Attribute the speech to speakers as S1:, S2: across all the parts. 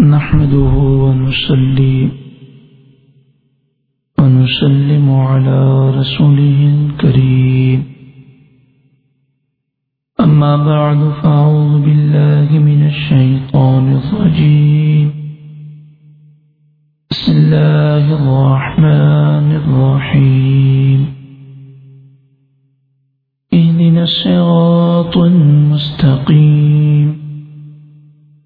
S1: نحمده ونصلي ونسلم على رسوله الكريم. أما بعد، فأعوذ بالله من الشيطان الرجيم. بسم الله الرحمن الرحيم. اهدنا الصراط المستقيم.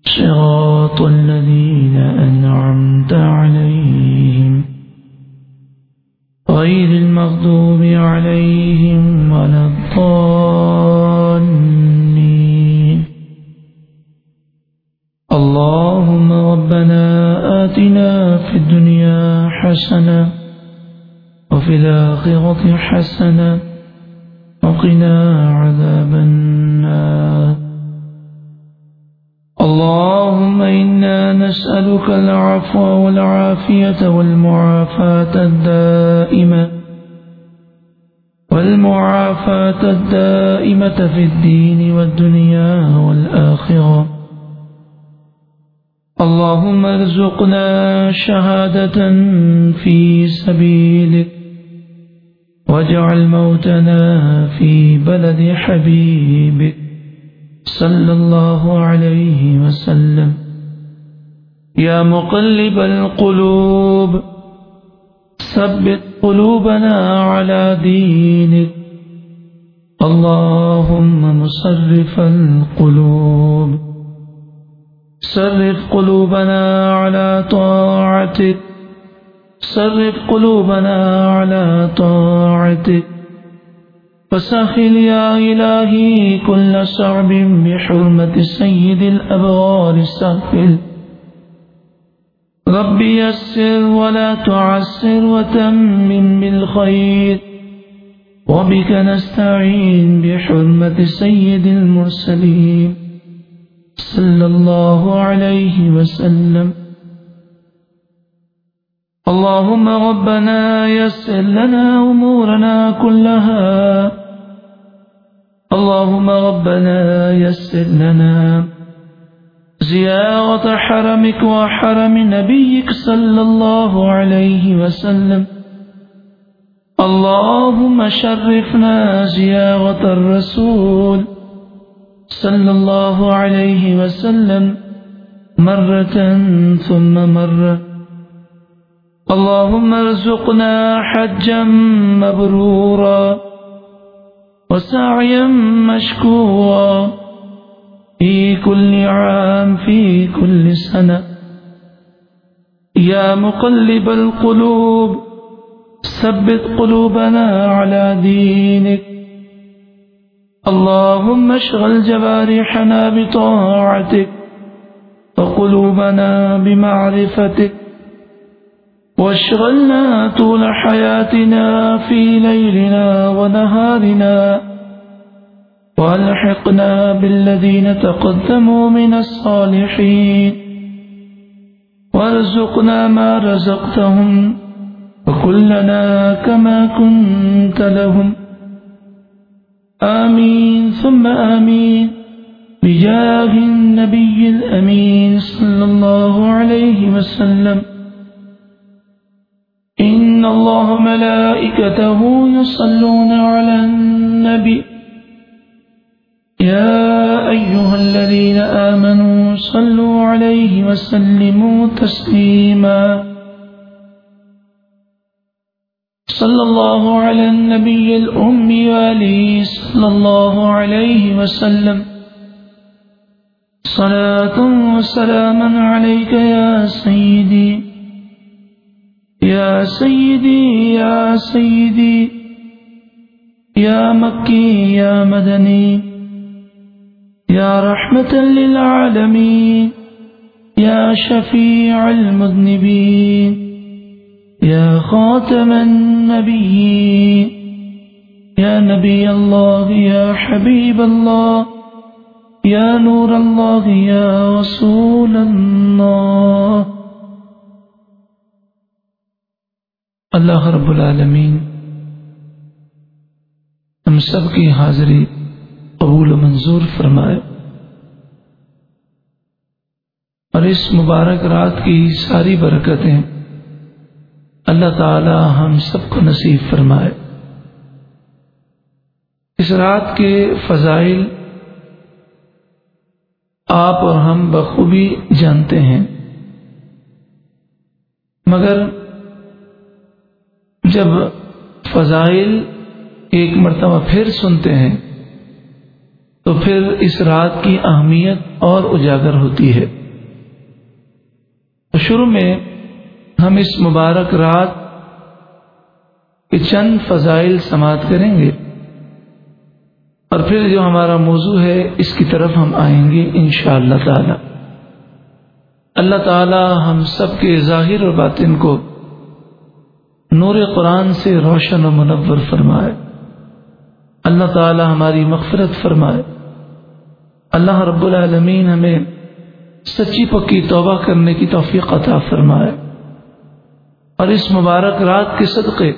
S1: صراط صراط الذين أنعمت عليهم. غير المغضوب عليهم ولا الضالين. اللهم ربنا آتنا في الدنيا حسنة وفي الآخرة حسنة وقنا عذاب النار. اللهم إنا نسألك العفو والعافية والمعافاة الدائمة والمعافاة الدائمة في الدين والدنيا والآخرة اللهم ارزقنا شهادة في سبيلك واجعل موتنا في بلد حبيبك صلى الله عليه وسلم. يا مقلب القلوب، ثبت قلوبنا على دينك. اللهم مصرف القلوب. صرف قلوبنا على طاعتك. صرف قلوبنا على طاعتك. فسخل يا إلهي كل صعب بحرمة سيد الأبرار سخل رب يسر ولا تعسر وتمم بالخير. وبك نستعين بحرمة سيد المرسلين. صلى الله عليه وسلم. اللهم ربنا يسر لنا أمورنا كلها. اللهم ربنا يسر لنا زيارة حرمك وحرم نبيك صلى الله عليه وسلم. اللهم شرفنا زيارة الرسول صلى الله عليه وسلم مرة ثم مرة. اللهم ارزقنا حجا مبرورا. وسعيا مشكورا في كل عام، في كل سنة. يا مقلب القلوب، ثبت قلوبنا على دينك. اللهم اشغل جوارحنا بطاعتك وقلوبنا بمعرفتك. واشغلنا طول حياتنا في ليلنا ونهارنا والحقنا بالذين تقدموا من الصالحين وارزقنا ما رزقتهم وكلنا كما كنت لهم آمين ثم آمين بجاه النبي الأمين صلى الله عليه وسلم إن ملائكته يصلون على النبي. يا أيها الذين آمنوا صلوا عليه وسلموا تسليما. صلى الله على النبي الأمي وآله صلى الله عليه وسلم. صلاة وسلاما عليك يا سيدي. يا سيدي يا سيدي يا مكي يا مدني يا رحمة للعالمين يا شفيع المذنبين يا خاتم النبيين يا نبي الله يا حبيب الله يا نور الله يا رسول الله اللہ رب العالمین، ہم سب کی حاضری قبول و منظور فرمائے۔ اور اس مبارک رات کی ساری برکتیں اللہ تعالی ہم سب کو نصیب فرمائے۔ اس رات کے فضائل آپ اور ہم بخوبی جانتے ہیں۔ مگر جب فضائل ایک مرتبہ پھر سنتے ہیں، تو پھر اس رات کی اہمیت اور اجاگر ہوتی ہے۔ شروع میں ہم اس مبارک رات کے چند فضائل سماعت کریں گے اور پھر جو ہمارا موضوع ہے، اس کی طرف ہم آئیں گے ان شاء اللہ تعالی۔ اللہ تعالی ہم سب کے ظاہر اور باطن کو نور قرآن سے روشن و منور فرمائے۔ اللہ تعالی ہماری مغفرت فرمائے۔ اللہ رب العالمین ہمیں سچی پکی توبہ کرنے کی توفیق عطا فرمائے۔ اور اس مبارک رات کے صدقے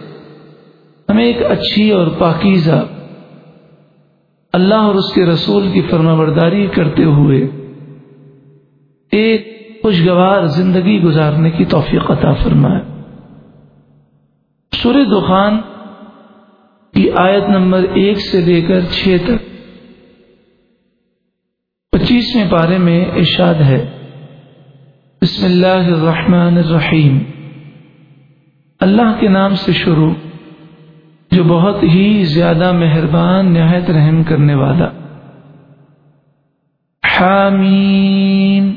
S1: ہمیں ایک اچھی اور پاکیزہ اللہ اور اس کے رسول کی فرما برداری کرتے ہوئے ایک خوشگوار زندگی گزارنے کی توفیق عطا فرمائے۔ سور دخان کی آیت نمبر ایک سے لے کر چھ تک پچیسویں پارے میں ارشاد ہے۔ بسم اللہ الرحمن الرحیم۔ اللہ کے نام سے شروع جو بہت ہی زیادہ مہربان، نہایت رحم کرنے والا۔ حامیم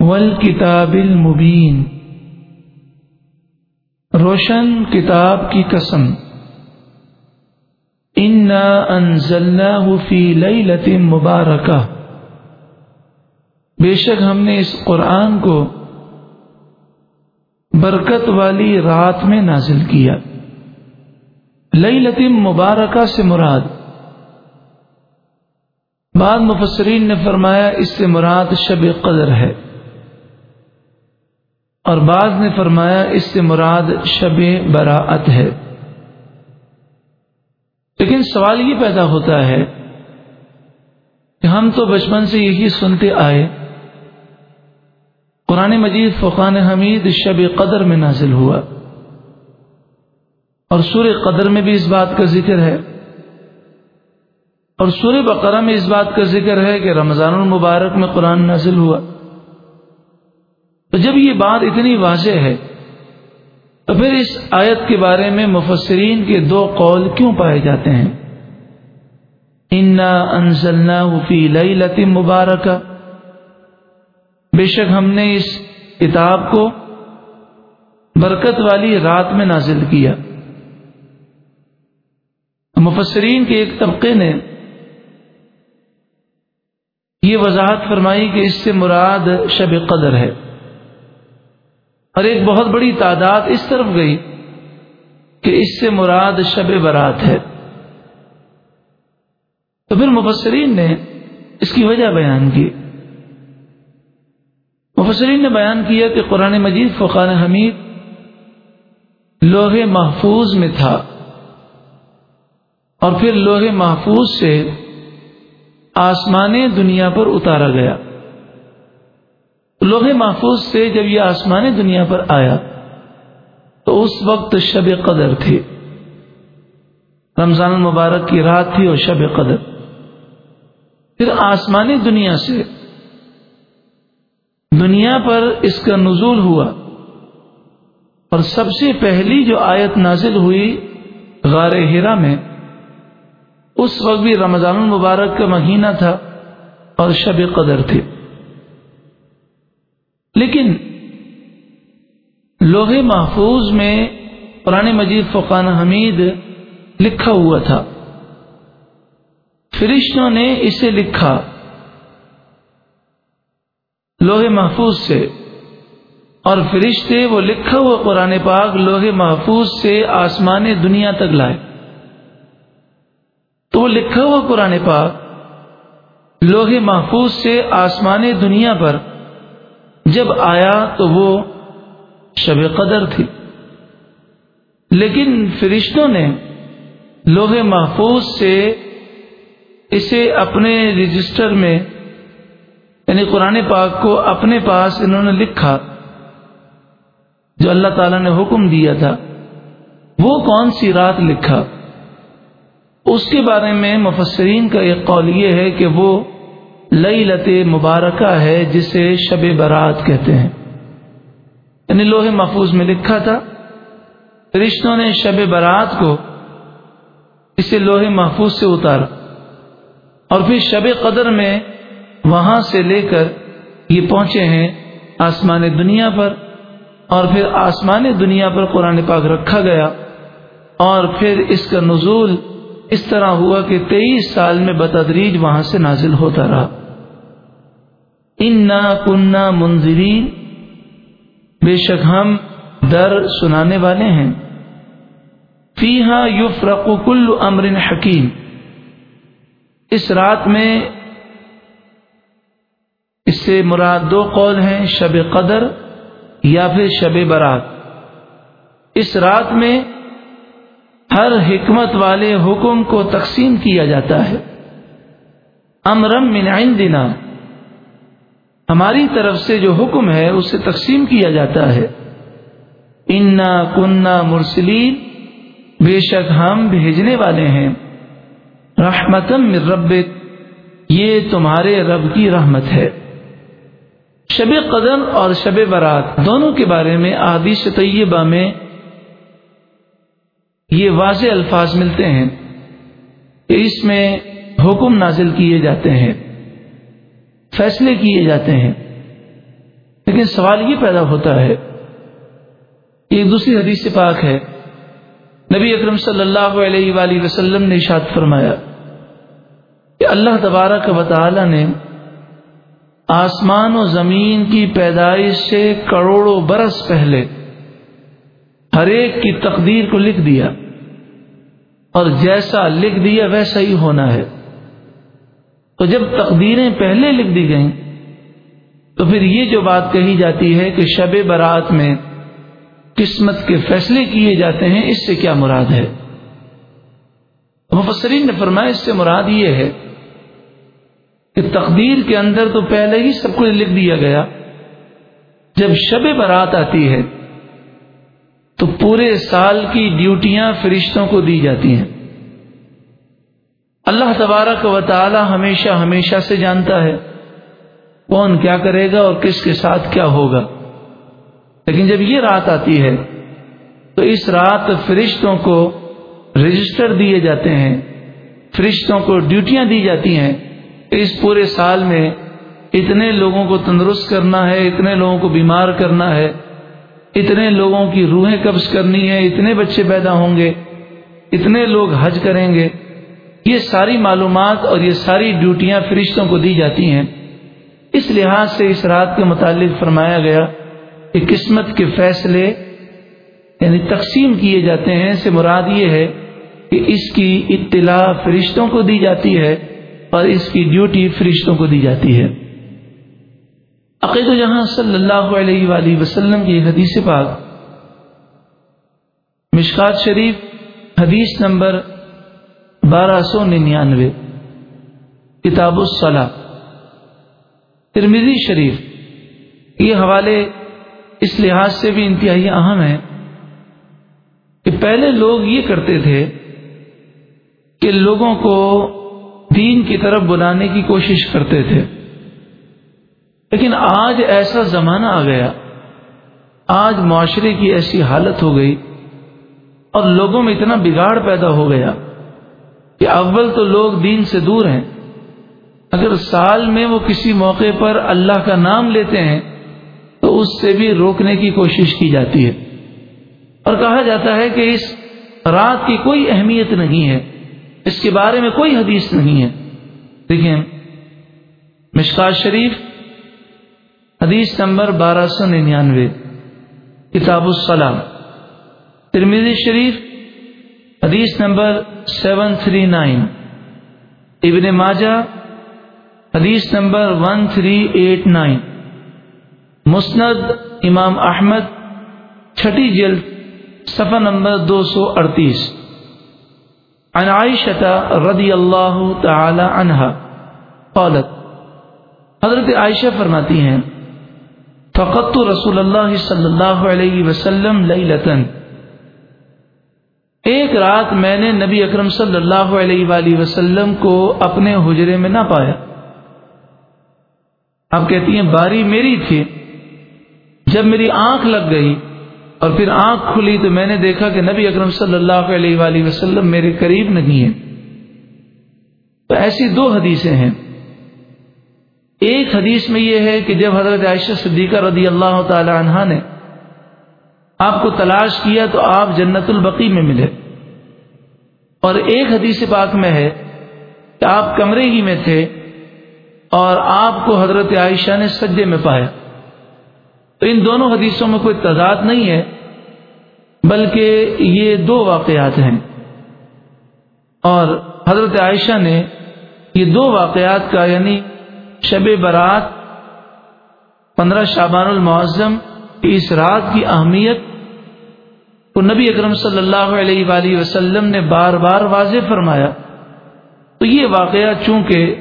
S1: والکتاب المبین۔ روشن کتاب کی قسم۔ انزلناه في ليله مبارکہ بے شک ہم نے اس قرآن کو برکت والی رات میں نازل کیا۔ لئی لطیم مبارکہ سے مراد۔ بعد مفسرین نے فرمایا اس سے مراد شب قدر ہے۔ اور بعض نے فرمایا اس سے مراد شب براعت ہے۔ لیکن سوال یہ پیدا ہوتا ہے کہ ہم تو بچپن سے یہی سنتے آئے۔ قرآن مجید فقان حمید شب قدر میں نازل ہوا۔ اور سور قدر میں بھی اس بات کا ذکر ہے۔ اور سور بقرہ میں اس بات کا ذکر ہے کہ رمضان المبارک میں قرآن نازل ہوا۔ تو جب یہ بات اتنی واضح ہے، تو پھر اس آیت کے بارے میں مفسرین کے دو قول کیوں پائے جاتے ہیں؟ انا انزلنا فی لئی مبارکہ بے شک ہم نے اس کتاب کو برکت والی رات میں نازل کیا۔ مفسرین کے ایک طبقے نے یہ وضاحت فرمائی کہ اس سے مراد شب قدر ہے۔ اور ایک بہت بڑی تعداد اس طرف گئی کہ اس سے مراد شب برات ہے۔ تو پھر مفسرین نے اس کی وجہ بیان کی۔ مفسرین نے بیان کیا کہ قرآن مجید فقان حمید لوہے محفوظ میں تھا۔ اور پھر لوہے محفوظ سے آسمان دنیا پر اتارا گیا۔ لوہے محفوظ سے جب یہ آسمانی دنیا پر آیا تو اس وقت شب قدر تھی رمضان المبارک کی رات تھی اور شب قدر۔ پھر آسمانی دنیا سے دنیا پر اس کا نزول ہوا۔ اور سب سے پہلی جو آیت نازل ہوئی غار ہیرا میں، اس وقت بھی رمضان المبارک کا مہینہ تھا اور شب قدر تھی لیکن لوہے محفوظ میں قرآن مجید فقان حمید لکھا ہوا تھا۔ فرشتوں نے اسے لکھا۔ لوہے محفوظ سے۔ اور فرشتے وہ لکھا ہوا قرآن پاک لوہے محفوظ سے آسمان دنیا تک لائے۔ تو وہ لکھا ہوا قرآن پاک لوہے محفوظ سے آسمان دنیا پر۔ جب آیا تو وہ شب قدر تھی۔ لیکن فرشتوں نے لوہے محفوظ سے اسے اپنے رجسٹر میں یعنی قرآن پاک کو اپنے پاس انہوں نے لکھا، جو اللہ تعالی نے حکم دیا تھا۔ وہ کون سی رات لکھا؟ اس کے بارے میں مفسرین کا ایک قول یہ ہے کہ وہ لت مبارکہ ہے جسے شب برات کہتے ہیں۔ یعنی لوہے محفوظ میں لکھا تھا رشتوں نے شب برات کو اسے لوہے محفوظ سے اتارا اور پھر شب قدر میں وہاں سے لے کر یہ پہنچے ہیں آسمان دنیا پر اور پھر آسمان دنیا پر قرآن پاک رکھا گیا اور پھر اس کا نزول اس طرح ہوا کہ تیئیس سال میں بتدریج وہاں سے نازل ہوتا رہا۔ ان کنہ منظرین بے شک ہم در سنانے والے ہیں۔ فی ہاں کل امر حکیم اس رات میں اس سے مراد دو قول ہیں، شب قدر یا پھر شب برات۔ اس رات میں ہر حکمت والے حکم کو تقسیم کیا جاتا ہے۔ امرم من عندنا۔ ہماری طرف سے جو حکم ہے، اسے تقسیم کیا جاتا ہے۔ انا کنہ مرسلین۔ بے شک ہم بھیجنے والے ہیں۔ رحمتم من رب یہ تمہارے رب کی رحمت ہے۔ شب قدر اور شب برات دونوں کے بارے میں آدیش طیبہ میں یہ واضح الفاظ ملتے ہیں۔ کہ اس میں حکم نازل کیے جاتے ہیں۔ فیصلے کیے جاتے ہیں۔ لیکن سوال یہ پیدا ہوتا ہے ایک دوسری حدیث سے پاک ہے۔ نبی اکرم صلی اللہ علیہ وآلہ وسلم نے اشاد فرمایا کہ اللہ تبارک و تعالی نے آسمان و زمین کی پیدائش سے کروڑوں برس پہلے ہر ایک کی تقدیر کو لکھ دیا اور جیسا لکھ دیا ویسا ہی ہونا ہے۔ تو جب تقدیریں پہلے لکھ دی گئیں، تو پھر یہ جو بات کہی جاتی ہے کہ شب برات میں قسمت کے فیصلے کیے جاتے ہیں، اس سے کیا مراد ہے؟ مفسرین نے فرمایا، اس سے مراد یہ ہے کہ تقدیر کے اندر تو پہلے ہی سب کچھ لکھ دیا گیا۔ جب شب برات آتی ہے، تو پورے سال کی ڈیوٹیاں فرشتوں کو دی جاتی ہیں۔ اللہ تبارک و تعالی ہمیشہ ہمیشہ سے جانتا ہے کون کیا کرے گا اور کس کے ساتھ کیا ہوگا۔ لیکن جب یہ رات آتی ہے تو اس رات فرشتوں کو رجسٹر دیے جاتے ہیں، فرشتوں کو ڈیوٹیاں دی جاتی ہیں اس پورے سال میں اتنے لوگوں کو تندرست کرنا ہے، اتنے لوگوں کو بیمار کرنا ہے، اتنے لوگوں کی روحیں قبض کرنی ہے اتنے بچے پیدا ہوں گے، اتنے لوگ حج کریں گے۔ یہ ساری معلومات اور یہ ساری ڈیوٹیاں فرشتوں کو دی جاتی ہیں۔ اس لحاظ سے اس رات کے متعلق فرمایا گیا کہ قسمت کے فیصلے یعنی تقسیم کیے جاتے ہیں سے مراد یہ ہے کہ اس کی اطلاع فرشتوں کو دی جاتی ہے اور اس کی ڈیوٹی فرشتوں کو دی جاتی ہے۔ عقید جہاں صلی اللہ علیہ وآلہ وسلم کی حدیث پاک، مشکات شریف، حدیث نمبر بارہ سو ننانوے۔ کتاب الصلاح ترمیزی شریف۔ یہ حوالے اس لحاظ سے بھی انتہائی اہم ہیں کہ پہلے لوگ یہ کرتے تھے کہ لوگوں کو دین کی طرف بلانے کی کوشش کرتے تھے۔ لیکن آج ایسا زمانہ آ گیا۔ آج معاشرے کی ایسی حالت ہو گئی اور لوگوں میں اتنا بگاڑ پیدا ہو گیا۔ کہ اول تو لوگ دین سے دور ہیں۔ اگر سال میں وہ کسی موقع پر اللہ کا نام لیتے ہیں، تو اس سے بھی روکنے کی کوشش کی جاتی ہے۔ اور کہا جاتا ہے کہ اس رات کی کوئی اہمیت نہیں ہے۔ اس کے بارے میں کوئی حدیث نہیں ہے۔ دیکھیں، مشکات شریف، حدیث نمبر بارہ سو ننانوے، کتاب السلام۔ ترمیزی شریف حدیث نمبر سیون تھری نائن۔ ابن ماجہ، حدیث number one three eight nine. مسند امام احمد، چھٹی جلد، صفحہ نمبر دو سو اڑتیس۔ عائشة رضی اللہ تعالی عنہ قالت، حضرت عائشہ فرماتی ہیں فقت رسول اللہ صلی اللہ علیہ وسلم لئی ایک رات میں نے نبی اکرم صلی اللہ علیہ وآلہ وسلم کو اپنے حجرے میں نہ پایا۔ آپ کہتی ہیں، باری میری تھی۔ جب میری آنکھ لگ گئی اور پھر آنکھ کھلی تو میں نے دیکھا کہ نبی اکرم صلی اللہ علیہ وآلہ وسلم میرے قریب نہیں ہے تو ایسی دو حدیثیں ہیں۔ ایک حدیث میں یہ ہے کہ جب حضرت عائشہ صدیقہ رضی اللہ تعالی عنہ نے آپ کو تلاش کیا تو آپ جنت البقی میں ملے۔ اور ایک حدیث پاک میں ہے کہ آپ کمرے ہی میں تھے اور آپ کو حضرت عائشہ نے سجے میں پایا۔ تو ان دونوں حدیثوں میں کوئی تضاد نہیں ہے، بلکہ یہ دو واقعات ہیں۔ اور حضرت عائشہ نے یہ دو واقعات کا یعنی شب برات پندرہ شابان المعظم اس رات کی اہمیت کو نبی اکرم صلی اللہ علیہ وآلہ وسلم نے بار بار واضح فرمایا۔ تو یہ واقعہ چونکہ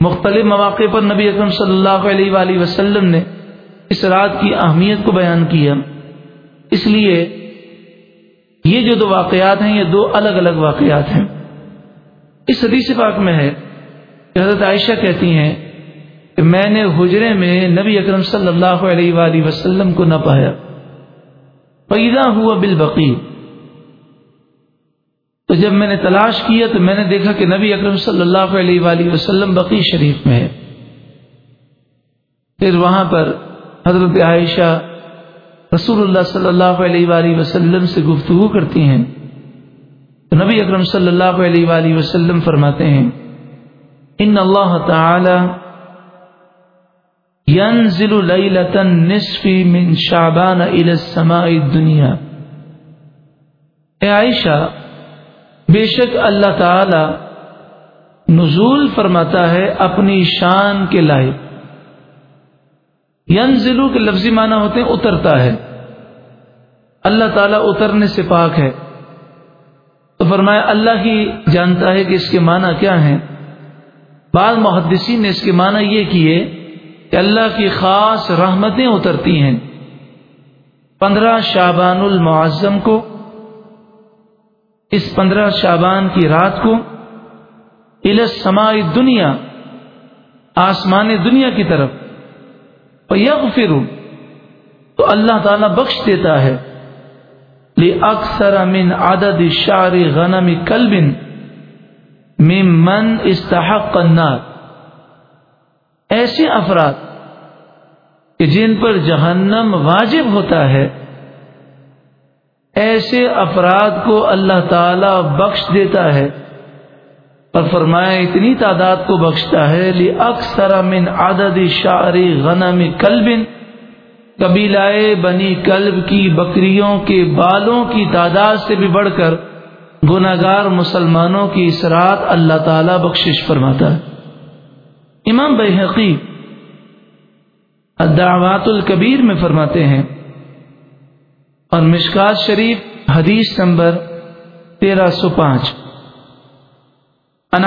S1: مختلف مواقع پر نبی اکرم صلی اللہ علیہ وآلہ وسلم نے اس رات کی اہمیت کو بیان کیا۔ اس لیے یہ جو دو واقعات ہیں، یہ دو الگ الگ واقعات ہیں۔ اس حدیث پاک میں ہے کہ حضرت عائشہ کہتی ہیں کہ میں نے حجرے میں نبی اکرم صلی اللہ علیہ وآلہ وسلم کو نہ پایا۔ پیدا ہوا بالبقی تو جب میں نے تلاش کیا تو میں نے دیکھا کہ نبی اکرم صلی اللہ علیہ وآلہ وسلم بقی شریف میں ہے۔ پھر وہاں پر حضرت عائشہ رسول اللہ صلی اللہ علیہ وآلہ وسلم سے گفتگو کرتی ہیں۔ تو نبی اکرم صلی اللہ علیہ وآلہ وسلم فرماتے ہیں ان اللہ تعالی ينزل ليلة النصف من شعبان الى السماء الدنيا اے عائشہ، بے شک اللہ تعالی نزول فرماتا ہے اپنی شان کے لائق۔ ینزلو کے لفظی معنی ہوتے ہیں اترتا ہے۔ اللہ تعالیٰ اترنے سے پاک ہے۔ تو فرمایا، اللہ ہی جانتا ہے کہ اس کے معنی کیا ہیں۔ بعض محدثین نے اس کے معنی یہ کیے کہ اللہ کی خاص رحمتیں اترتی ہیں۔ پندرہ شابان المعظم کو، اس پندرہ شابان کی رات کو السمائی دنیا آسمان دنیا کی طرف یغفر تو اللہ تعالیٰ بخش دیتا ہے۔ اکثر من عدد شعر غنم کلب من استحق النار۔ ایسے افراد کہ جن پر جہنم واجب ہوتا ہے، ایسے افراد کو اللہ تعالی بخش دیتا ہے اور فرمایا، اتنی تعداد کو بخشتا ہے لی اکثر من عدد شعری غنم کلب قبیلائے بنی کلب کی بکریوں کے بالوں کی تعداد سے بھی بڑھ کر گناگار مسلمانوں کی اس رات اللہ تعالی بخشش فرماتا ہے۔ امام بحقی الدعوات الکبیر میں فرماتے ہیں اور مشکات شریف حدیث نمبر تیرہ سو پانچ۔ عن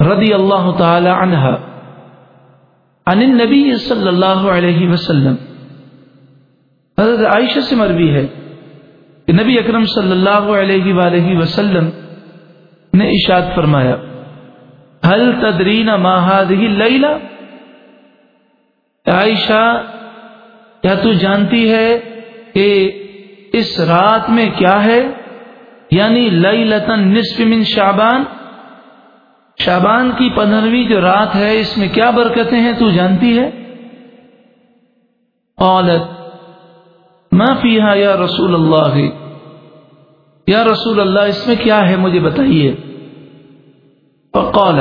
S1: رضی اللہ تعالی عنہ عن النبی صلی اللہ علیہ وسلم۔ حضرت عائشہ سے مروی ہے کہ نبی اکرم صلی اللہ علیہ وآلہ وسلم نے اشاد فرمایا حل تدرین ما هذه عائشہ، کیا تو جانتی ہے کہ اس رات میں کیا ہے؟ یعنی لیلتن نصف من شعبان۔ شابان کی پندرہویں جو رات ہے، اس میں کیا برکتیں ہیں تو جانتی ہے؟ قالت، ما فیہا یا رسول اللہ؟ یا رسول اللہ، اس میں کیا ہے مجھے بتائیے؟ فقال،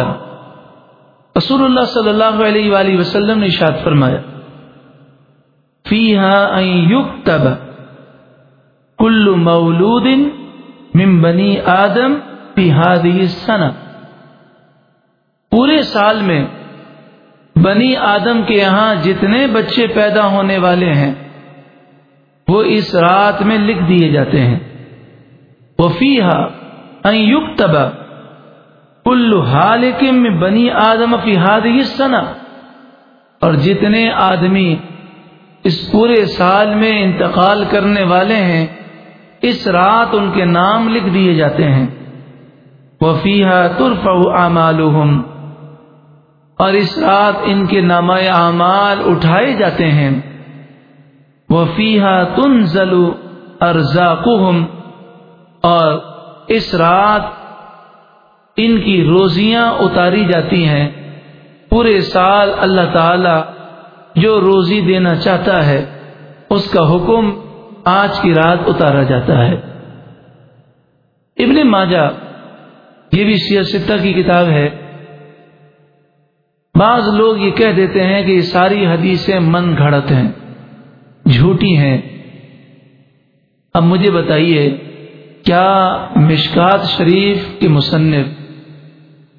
S1: رسول اللہ صلی اللہ علیہ وآلہ وسلم نے اشاد فرمایا، فیہا ان یکتب کل مولود من بنی آدم فی هذه السنہ. پورے سال میں بنی آدم کے یہاں جتنے بچے پیدا ہونے والے ہیں، وہ اس رات میں لکھ دیے جاتے ہیں۔ وہ فی ہا کل حالکم میں بنی آدم فی ہادی سنا اور جتنے آدمی اس پورے سال میں انتقال کرنے والے ہیں، اس رات ان کے نام لکھ دیے جاتے ہیں۔ وفیہ ترف اعمالهم اور اس رات ان کے نام اعمال اٹھائے جاتے ہیں۔ وفیہ تنزل ارزاقهم اور اس رات ان کی روزیاں اتاری جاتی ہیں۔ پورے سال اللہ تعالی جو روزی دینا چاہتا ہے، اس کا حکم آج کی رات اتارا جاتا ہے۔ ابن ماجہ، یہ بھی سیاستہ کی کتاب ہے۔ بعض لوگ یہ کہہ دیتے ہیں کہ یہ ساری حدیثیں من گھڑت ہیں، جھوٹی ہیں۔ اب مجھے بتائیے، کیا مشکات شریف کے مصنف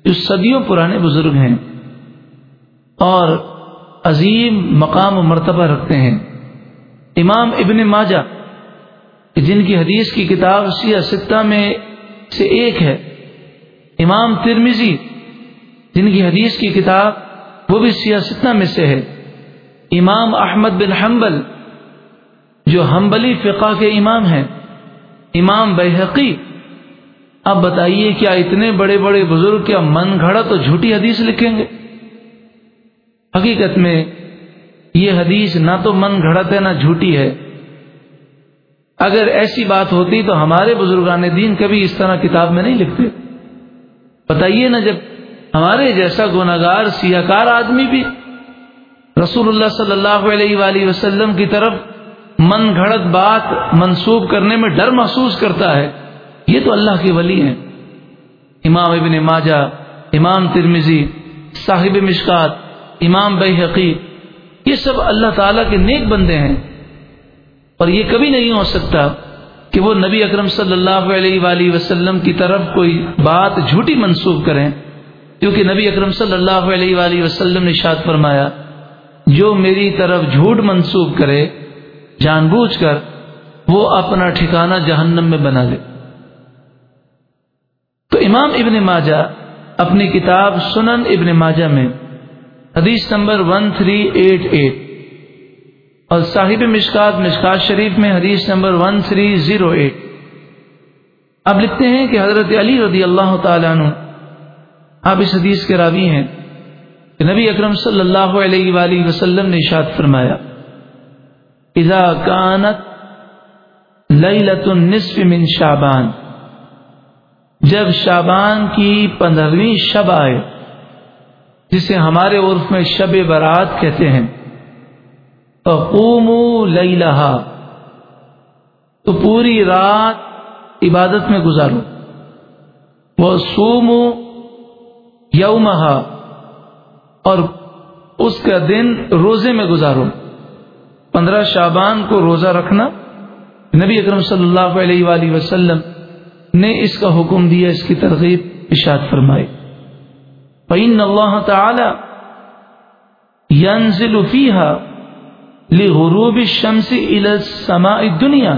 S1: جو صدیوں پرانے بزرگ ہیں اور عظیم مقام و مرتبہ رکھتے ہیں۔ امام ابن ماجہ، جن کی حدیث کی کتاب سیاہ ستہ میں سے ایک ہے۔ امام ترمیزی جن کی حدیث کی کتاب وہ بھی سیاستہ میں سے ہے۔ امام احمد بن حنبل، جو حنبلی فقہ کے امام ہیں۔ امام بحقی اب بتائیے کیا اتنے بڑے بڑے بزرگ کیا من گھڑا تو جھوٹی حدیث لکھیں گے؟ حقیقت میں یہ حدیث نہ تو من گھڑت ہے نہ جھوٹی ہے۔ اگر ایسی بات ہوتی تو ہمارے بزرگان دین کبھی اس طرح کتاب میں نہیں لکھتے۔ بتائیے نا جب ہمارے جیسا گناگار سیاہ کار آدمی بھی رسول اللہ صلی اللہ علیہ وآلہ وسلم کی طرف من گھڑت بات منسوب کرنے میں ڈر محسوس کرتا ہے۔ یہ تو اللہ کے ولی ہیں۔ امام ابن ماجہ، امام ترمیزی صاحب مشکات، امام بے حقیق یہ سب اللہ تعالیٰ کے نیک بندے ہیں۔ اور یہ کبھی نہیں ہو سکتا کہ وہ نبی اکرم صلی اللہ علیہ وآلہ وسلم کی طرف کوئی بات جھوٹی منسوخ کریں۔ کیونکہ نبی اکرم صلی اللہ علیہ وآلہ وسلم نے شاد فرمایا، جو میری طرف جھوٹ منسوخ کرے، جان بوجھ کر، وہ اپنا ٹھکانہ جہنم میں بنا لے۔ تو امام ابن ماجہ اپنی کتاب سنن ابن ماجہ میں حدیث number one three eight eight اور صاحب مشکات مشکات شریف میں حدیث number one three zero eight اب لکھتے ہیں کہ حضرت علی رضی اللہ تعالیٰ عنہ، آپ اس حدیث کے راوی ہیں کہ نبی اکرم صلی اللہ علیہ وآلہ وسلم نے اشاد فرمایا، اذا کانت لیلت النصف من شابان جب شابان کی پندرہویں شب آئے، جسے ہمارے عرف میں شب برات کہتے ہیں لیلہا، تو پوری رات عبادت میں گزارو وہ سومو یومہا، اور اس کا دن روزے میں گزارو۔ پندرہ شابان کو روزہ رکھنا، نبی اکرم صلی اللہ علیہ وآلہ وسلم نے اس کا حکم دیا، اس کی ترغیب اشاد فرمائی۔ فإن الله تعالى ينزل فيها لغروب الشمس إلى السماء الدنيا۔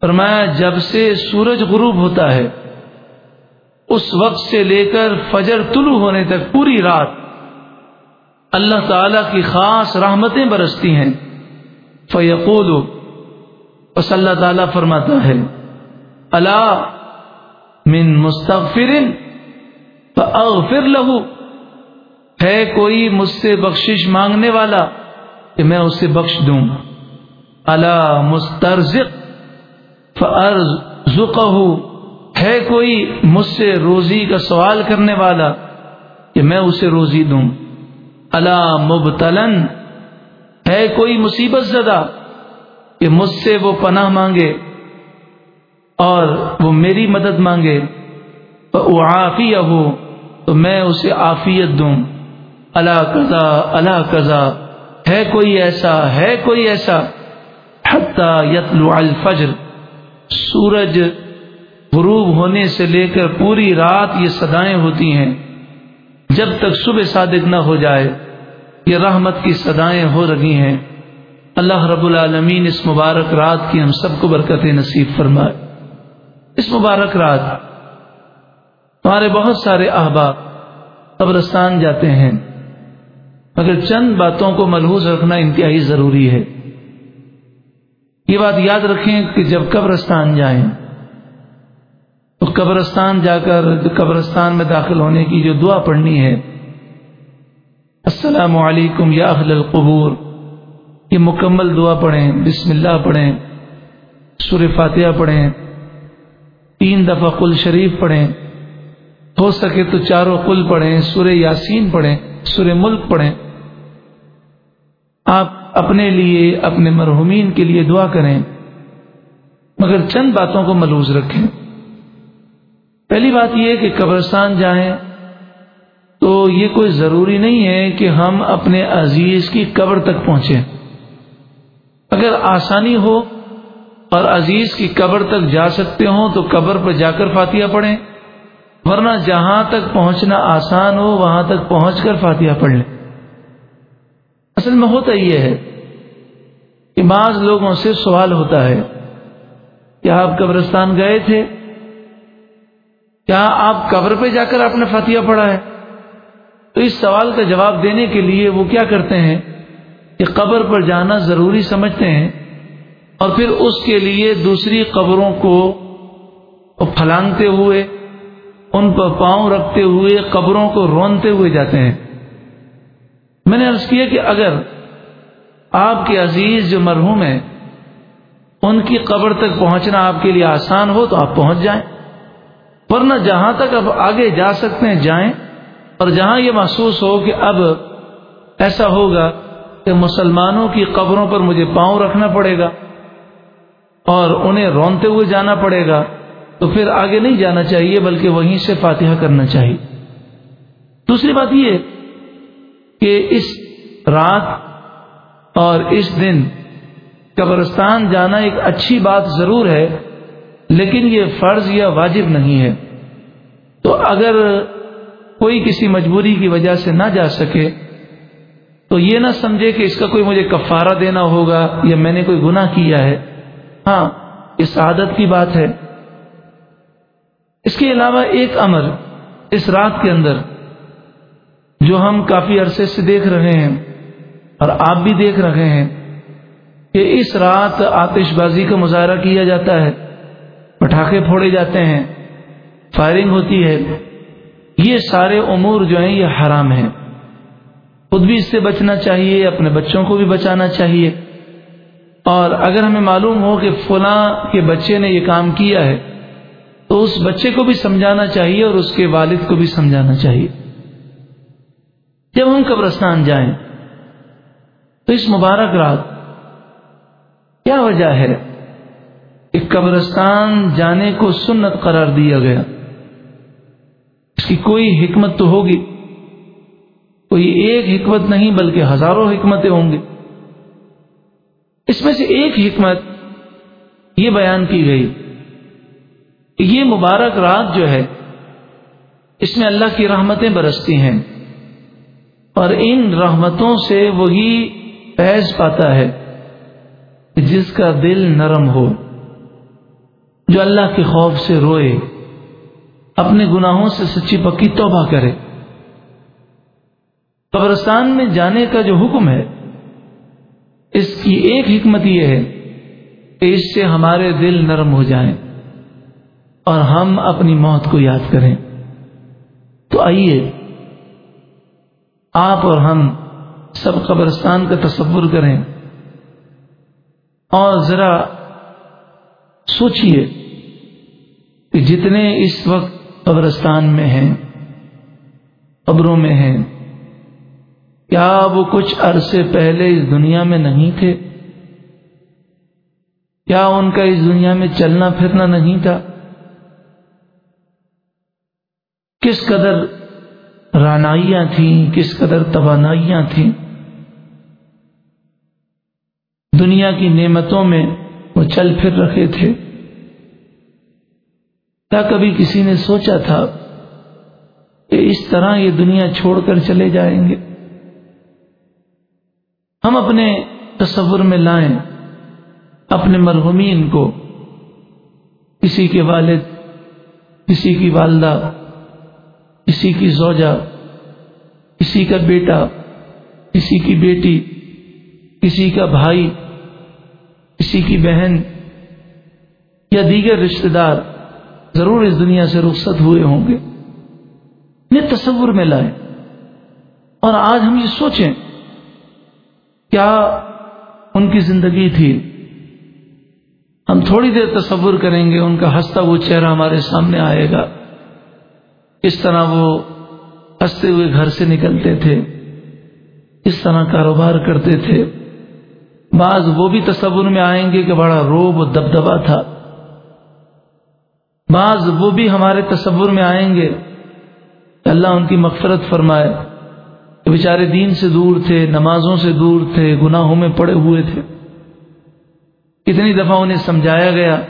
S1: فرمایا، جب سے سورج غروب ہوتا ہے، اس وقت سے لے کر فجر طلوع ہونے تک پوری رات اللہ تعالی کی خاص رحمتیں برستی ہیں۔ فیقول بس اللہ تعالیٰ فرماتا ہے اللہ من مستغفرن اغفر لہو ہے کوئی مجھ سے بخشش مانگنے والا کہ میں اسے بخش دوں اللہ مسترزق فرض ہے کوئی مجھ سے روزی کا سوال کرنے والا کہ میں اسے روزی دوں اللہ مبتلن. ہے کوئی مصیبت زدہ کہ مجھ سے وہ پناہ مانگے اور وہ میری مدد مانگے۔ وہ آفی ہو تو میں اسے آفیت دوں۔ اللہ قضا اللہ قضا ہے کوئی ایسا، ہے کوئی ایسا۔ یتلو الفجر، سورج غروب ہونے سے لے کر پوری رات یہ صدائیں ہوتی ہیں۔ جب تک صبح صادق نہ ہو جائے، یہ رحمت کی صدائیں ہو رہی ہیں۔ اللہ رب العالمین اس مبارک رات کی ہم سب کو برکت نصیب فرمائے۔ اس مبارک رات ہمارے بہت سارے احباب قبرستان جاتے ہیں، مگر چند باتوں کو ملحوظ رکھنا انتہائی ضروری ہے۔ یہ بات یاد رکھیں کہ جب قبرستان جائیں، تو قبرستان جا کر قبرستان میں داخل ہونے کی جو دعا پڑھنی ہے، السلام علیکم یا اہل القبور، یہ مکمل دعا پڑھیں، بسم اللہ پڑھیں سور فاتحہ پڑھیں تین دفعہ قل شریف پڑھیں۔ ہو سکے تو چاروں قل پڑھیں سور یاسین پڑھیں سور ملک پڑھیں۔ آپ اپنے لیے، اپنے مرحومین کے لیے دعا کریں۔ مگر چند باتوں کو ملوز رکھیں۔ پہلی بات یہ کہ قبرستان جائیں تو یہ کوئی ضروری نہیں ہے کہ ہم اپنے عزیز کی قبر تک پہنچیں۔ اگر آسانی ہو اور عزیز کی قبر تک جا سکتے ہوں تو قبر پر جا کر فاتحہ پڑھیں۔ ورنہ جہاں تک پہنچنا آسان ہو، وہاں تک پہنچ کر فاتحہ پڑھ لیں۔ اصل میں ہوتا یہ ہے کہ بعض لوگوں سے سوال ہوتا ہے، کیا آپ قبرستان گئے تھے؟ کیا آپ قبر پہ جا کر آپ نے فاتحہ پڑھا ہے؟ تو اس سوال کا جواب دینے کے لیے وہ کیا کرتے ہیں کہ قبر پر جانا ضروری سمجھتے ہیں۔ اور پھر اس کے لیے دوسری قبروں کو پھلانگتے ہوئے، ان پر پاؤں رکھتے ہوئے، قبروں کو رونتے ہوئے جاتے ہیں۔ میں نے عرض کیا کہ اگر آپ کے عزیز جو مرحوم ہیں، ان کی قبر تک پہنچنا آپ کے لیے آسان ہو تو آپ پہنچ جائیں۔ ورنہ جہاں تک اب آگے جا سکتے ہیں، جائیں۔ اور جہاں یہ محسوس ہو کہ اب ایسا ہوگا کہ مسلمانوں کی قبروں پر مجھے پاؤں رکھنا پڑے گا۔ اور انہیں رونتے ہوئے جانا پڑے گا، تو پھر آگے نہیں جانا چاہیے، بلکہ وہیں سے فاتحہ کرنا چاہیے۔ دوسری بات یہ کہ اس رات اور اس دن قبرستان جانا ایک اچھی بات ضرور ہے، لیکن یہ فرض یا واجب نہیں ہے۔ تو اگر کوئی کسی مجبوری کی وجہ سے نہ جا سکے، تو یہ نہ سمجھے کہ اس کا کوئی مجھے کفارہ دینا ہوگا یا میں نے کوئی گناہ کیا ہے۔ ہاں اس عادت کی بات ہے۔ اس کے علاوہ ایک امر اس رات کے اندر جو ہم کافی عرصے سے دیکھ رہے ہیں اور آپ بھی دیکھ رہے ہیں کہ اس رات آتش بازی کا مظاہرہ کیا جاتا ہے، پٹاخے پھوڑے جاتے ہیں، فائرنگ ہوتی ہے۔ یہ سارے امور جو ہیں، یہ حرام ہیں۔ خود بھی اس سے بچنا چاہیے، اپنے بچوں کو بھی بچانا چاہیے۔ اور اگر ہمیں معلوم ہو کہ فلاں کے بچے نے یہ کام کیا ہے، تو اس بچے کو بھی سمجھانا چاہیے اور اس کے والد کو بھی سمجھانا چاہیے۔ جب ہم قبرستان جائیں، تو اس مبارک رات کیا وجہ ہے کہ قبرستان جانے کو سنت قرار دیا گیا؟ اس کی کوئی حکمت تو ہوگی؟ کوئی ایک حکمت نہیں، بلکہ ہزاروں حکمتیں ہوں گی۔ اس میں سے ایک حکمت یہ بیان کی گئی یہ مبارک رات جو ہے، اس میں اللہ کی رحمتیں برستی ہیں اور ان رحمتوں سے وہی فیض پاتا ہے جس کا دل نرم ہو، جو اللہ کے خوف سے روئے، اپنے گناہوں سے سچی پکی توبہ کرے۔ قبرستان میں جانے کا جو حکم ہے اس کی ایک حکمت یہ ہے کہ اس سے ہمارے دل نرم ہو جائیں اور ہم اپنی موت کو یاد کریں۔ تو آئیے، آپ اور ہم سب قبرستان کا تصور کریں۔ اور ذرا سوچئے کہ جتنے اس وقت قبرستان میں ہیں، قبروں میں ہیں کیا وہ کچھ عرصے پہلے اس دنیا میں نہیں تھے؟ کیا ان کا اس دنیا میں چلنا پھرنا نہیں تھا؟ کس قدر رانائیاں تھیں، کس قدر توانائیاں تھیں؟ دنیا کی نعمتوں میں وہ چل پھر رکھے تھے۔ کیا کبھی کسی نے سوچا تھا کہ اس طرح یہ دنیا چھوڑ کر چلے جائیں گے؟ ہم اپنے تصور میں لائیں، اپنے مرحومین کو، کسی کے والد، کسی کی والدہ، کسی کی زوجہ، کسی کا بیٹا، کسی کی بیٹی، کسی کا بھائی، کسی کی بہن یا دیگر رشتہ دار ضرور اس دنیا سے رخصت ہوئے ہوں گے۔ یہ تصور میں لائیں۔ اور آج ہم یہ سوچیں کیا ان کی زندگی تھی؟ ہم تھوڑی دیر تصور کریں گے، ان کا ہنستا وہ چہرہ ہمارے سامنے آئے گا۔ اس طرح وہ ہنستے ہوئے گھر سے نکلتے تھے، اس طرح کاروبار کرتے تھے۔ بعض وہ بھی تصور میں آئیں گے کہ بڑا روب و دبدبا تھا۔ بعض وہ بھی ہمارے تصور میں آئیں گے کہ اللہ ان کی مغفرت فرمائے۔ بیچارے دین سے دور تھے، نمازوں سے دور تھے، گناہوں میں پڑے ہوئے تھے۔ کتنی دفعہ انہیں سمجھایا گیا،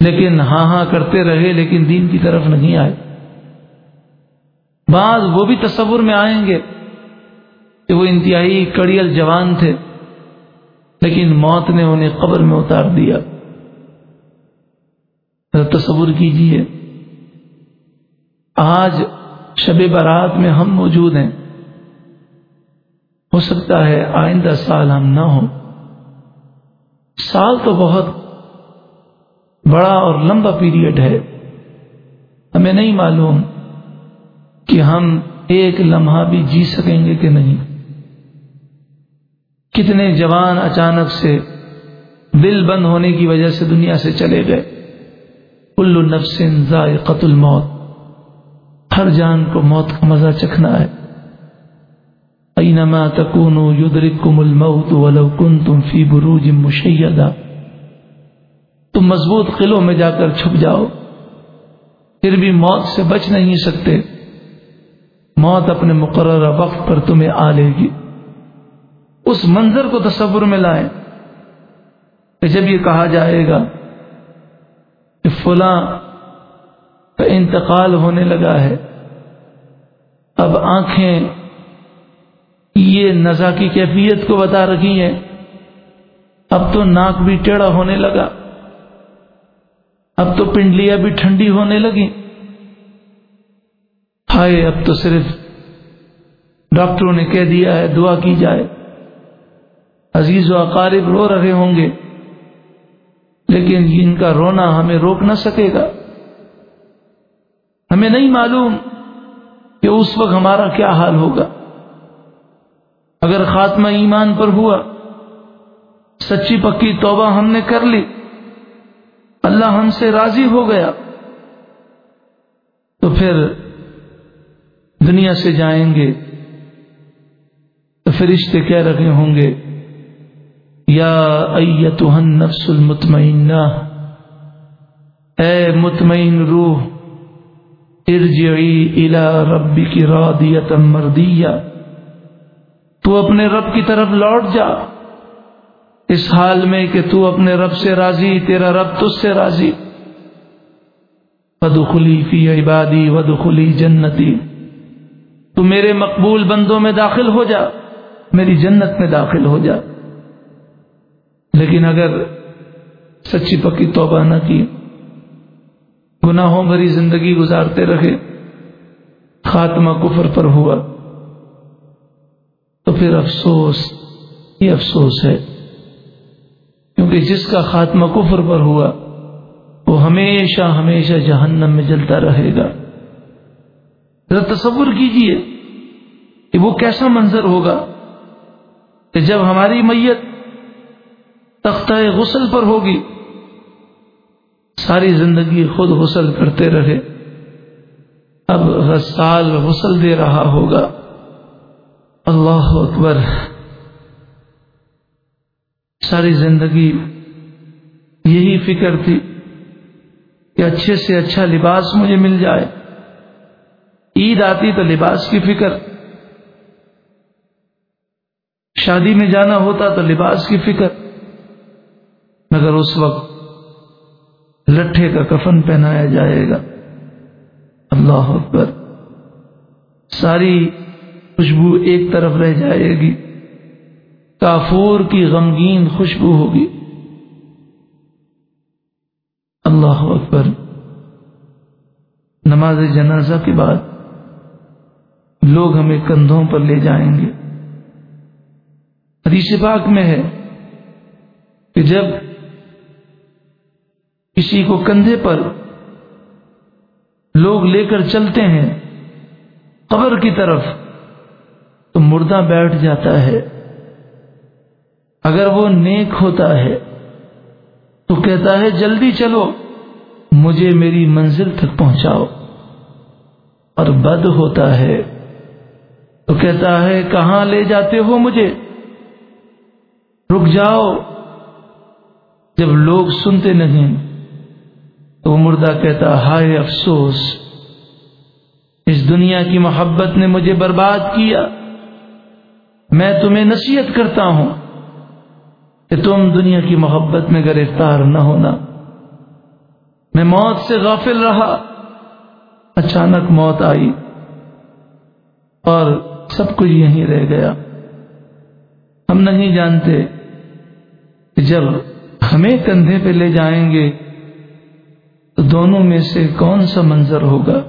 S1: لیکن ہاں ہاں کرتے رہے، لیکن دین کی طرف نہیں آئے۔ بعض وہ بھی تصور میں آئیں گے کہ وہ انتہائی کڑیل جوان تھے، لیکن موت نے انہیں قبر میں اتار دیا۔ تصور کیجیے، آج شب برات میں ہم موجود ہیں۔ ہو سکتا ہے آئندہ سال ہم نہ ہوں۔ سال تو بہت بڑا اور لمبا پیریڈ ہے۔ ہمیں نہیں معلوم کہ ہم ایک لمحہ بھی جی سکیں گے کہ نہیں۔ کتنے جوان اچانک سے دل بند ہونے کی وجہ سے دنیا سے چلے گئے۔ کل نفس ذائقت الموت۔ ہر جان کو موت کا مزہ چکھنا ہے۔ اینما تکونوا یدرککم الموت ولو کنتم فی بروج مشیدہ تم مضبوط قلعوں میں جا کر چھپ جاؤ. پھر بھی موت سے بچ نہیں سکتے. موت اپنے مقررہ وقت پر تمہیں آ لے گی. اس منظر کو تصور میں لائیں. کہ جب یہ کہا جائے گا کہ فلاں کا انتقال ہونے لگا ہے، اب آنکھیں یہ نزا کی کیفیت کو بتا رکھی ہیں۔ اب تو ناک بھی ٹیڑھا ہونے لگا۔ اب تو پنڈلیاں بھی ٹھنڈی ہونے لگی ہائے، اب تو صرف ڈاکٹروں نے کہہ دیا ہے، دعا کی جائے۔ عزیز و اقارب رو رہے ہوں گے، لیکن ان کا رونا ہمیں روک نہ سکے گا۔ ہمیں نہیں معلوم کہ اس وقت ہمارا کیا حال ہوگا۔ اگر خاتمہ ایمان پر ہوا، سچی پکی توبہ ہم نے کر لی، اللہ ہم سے راضی ہو گیا، تو پھر دنیا سے جائیں گے، تو فرشتے کہہ رہے ہوں گے، یا ایتها النفس المطمئنہ، اے مطمئن روح، ارجعی الى ربک راضیتا مردیہ۔ تو اپنے رب کی طرف لوٹ جا۔ اس حال میں کہ تو اپنے رب سے راضی، تیرا رب تج سے راضی۔ ودخلی فی عبادی ودخلی جنتی۔ تو میرے مقبول بندوں میں داخل ہو جا، میری جنت میں داخل ہو جا۔ لیکن اگر سچی پکی توبہ نہ کی، گناہوں بھری زندگی گزارتے رہے، خاتمہ کفر پر ہوا۔ پھر افسوس، یہ افسوس ہے، کیونکہ جس کا خاتمہ کفر پر ہوا، وہ ہمیشہ ہمیشہ جہنم میں جلتا رہے گا۔ ذرا تصور کیجیے کہ وہ کیسا منظر ہوگا کہ جب ہماری میت تختہ غسل پر ہوگی، ساری زندگی خود غسل کرتے رہے۔ اب غسال غسل دے رہا ہوگا۔ اللہ اکبر، ساری زندگی یہی فکر تھی کہ اچھے سے اچھا لباس مجھے مل جائے۔ عید آتی تو لباس کی فکر۔ شادی میں جانا ہوتا تو لباس کی فکر۔ مگر اس وقت لٹھے کا کفن پہنایا جائے گا۔ اللہ اکبر، ساری خوشبو ایک طرف رہ جائے گی۔ کافور کی غمگین خوشبو ہوگی۔ اللہ اکبر۔ نماز جنازہ کے بعد لوگ ہمیں کندھوں پر لے جائیں گے۔ حدیث پاک میں ہے کہ جب کسی کو کندھے پر لوگ لے کر چلتے ہیں، قبر کی طرف تو مردہ بیٹھ جاتا ہے۔ اگر وہ نیک ہوتا ہے تو کہتا ہے، جلدی چلو، مجھے میری منزل تک پہنچاؤ۔ اور بد ہوتا ہے تو کہتا ہے، کہاں لے جاتے ہو مجھے؟ رک جاؤ۔ جب لوگ سنتے نہیں تو وہ مردہ کہتا، ہائے افسوس، اس دنیا کی محبت نے مجھے برباد کیا۔ میں تمہیں نصیحت کرتا ہوں کہ تم دنیا کی محبت میں گرفتار نہ ہونا۔ میں موت سے غافل رہا۔ اچانک موت آئی اور سب کچھ یہیں رہ گیا۔ ہم نہیں جانتے کہ جب ہمیں کندھے پہ لے جائیں گے تو دونوں میں سے کون سا منظر ہوگا؟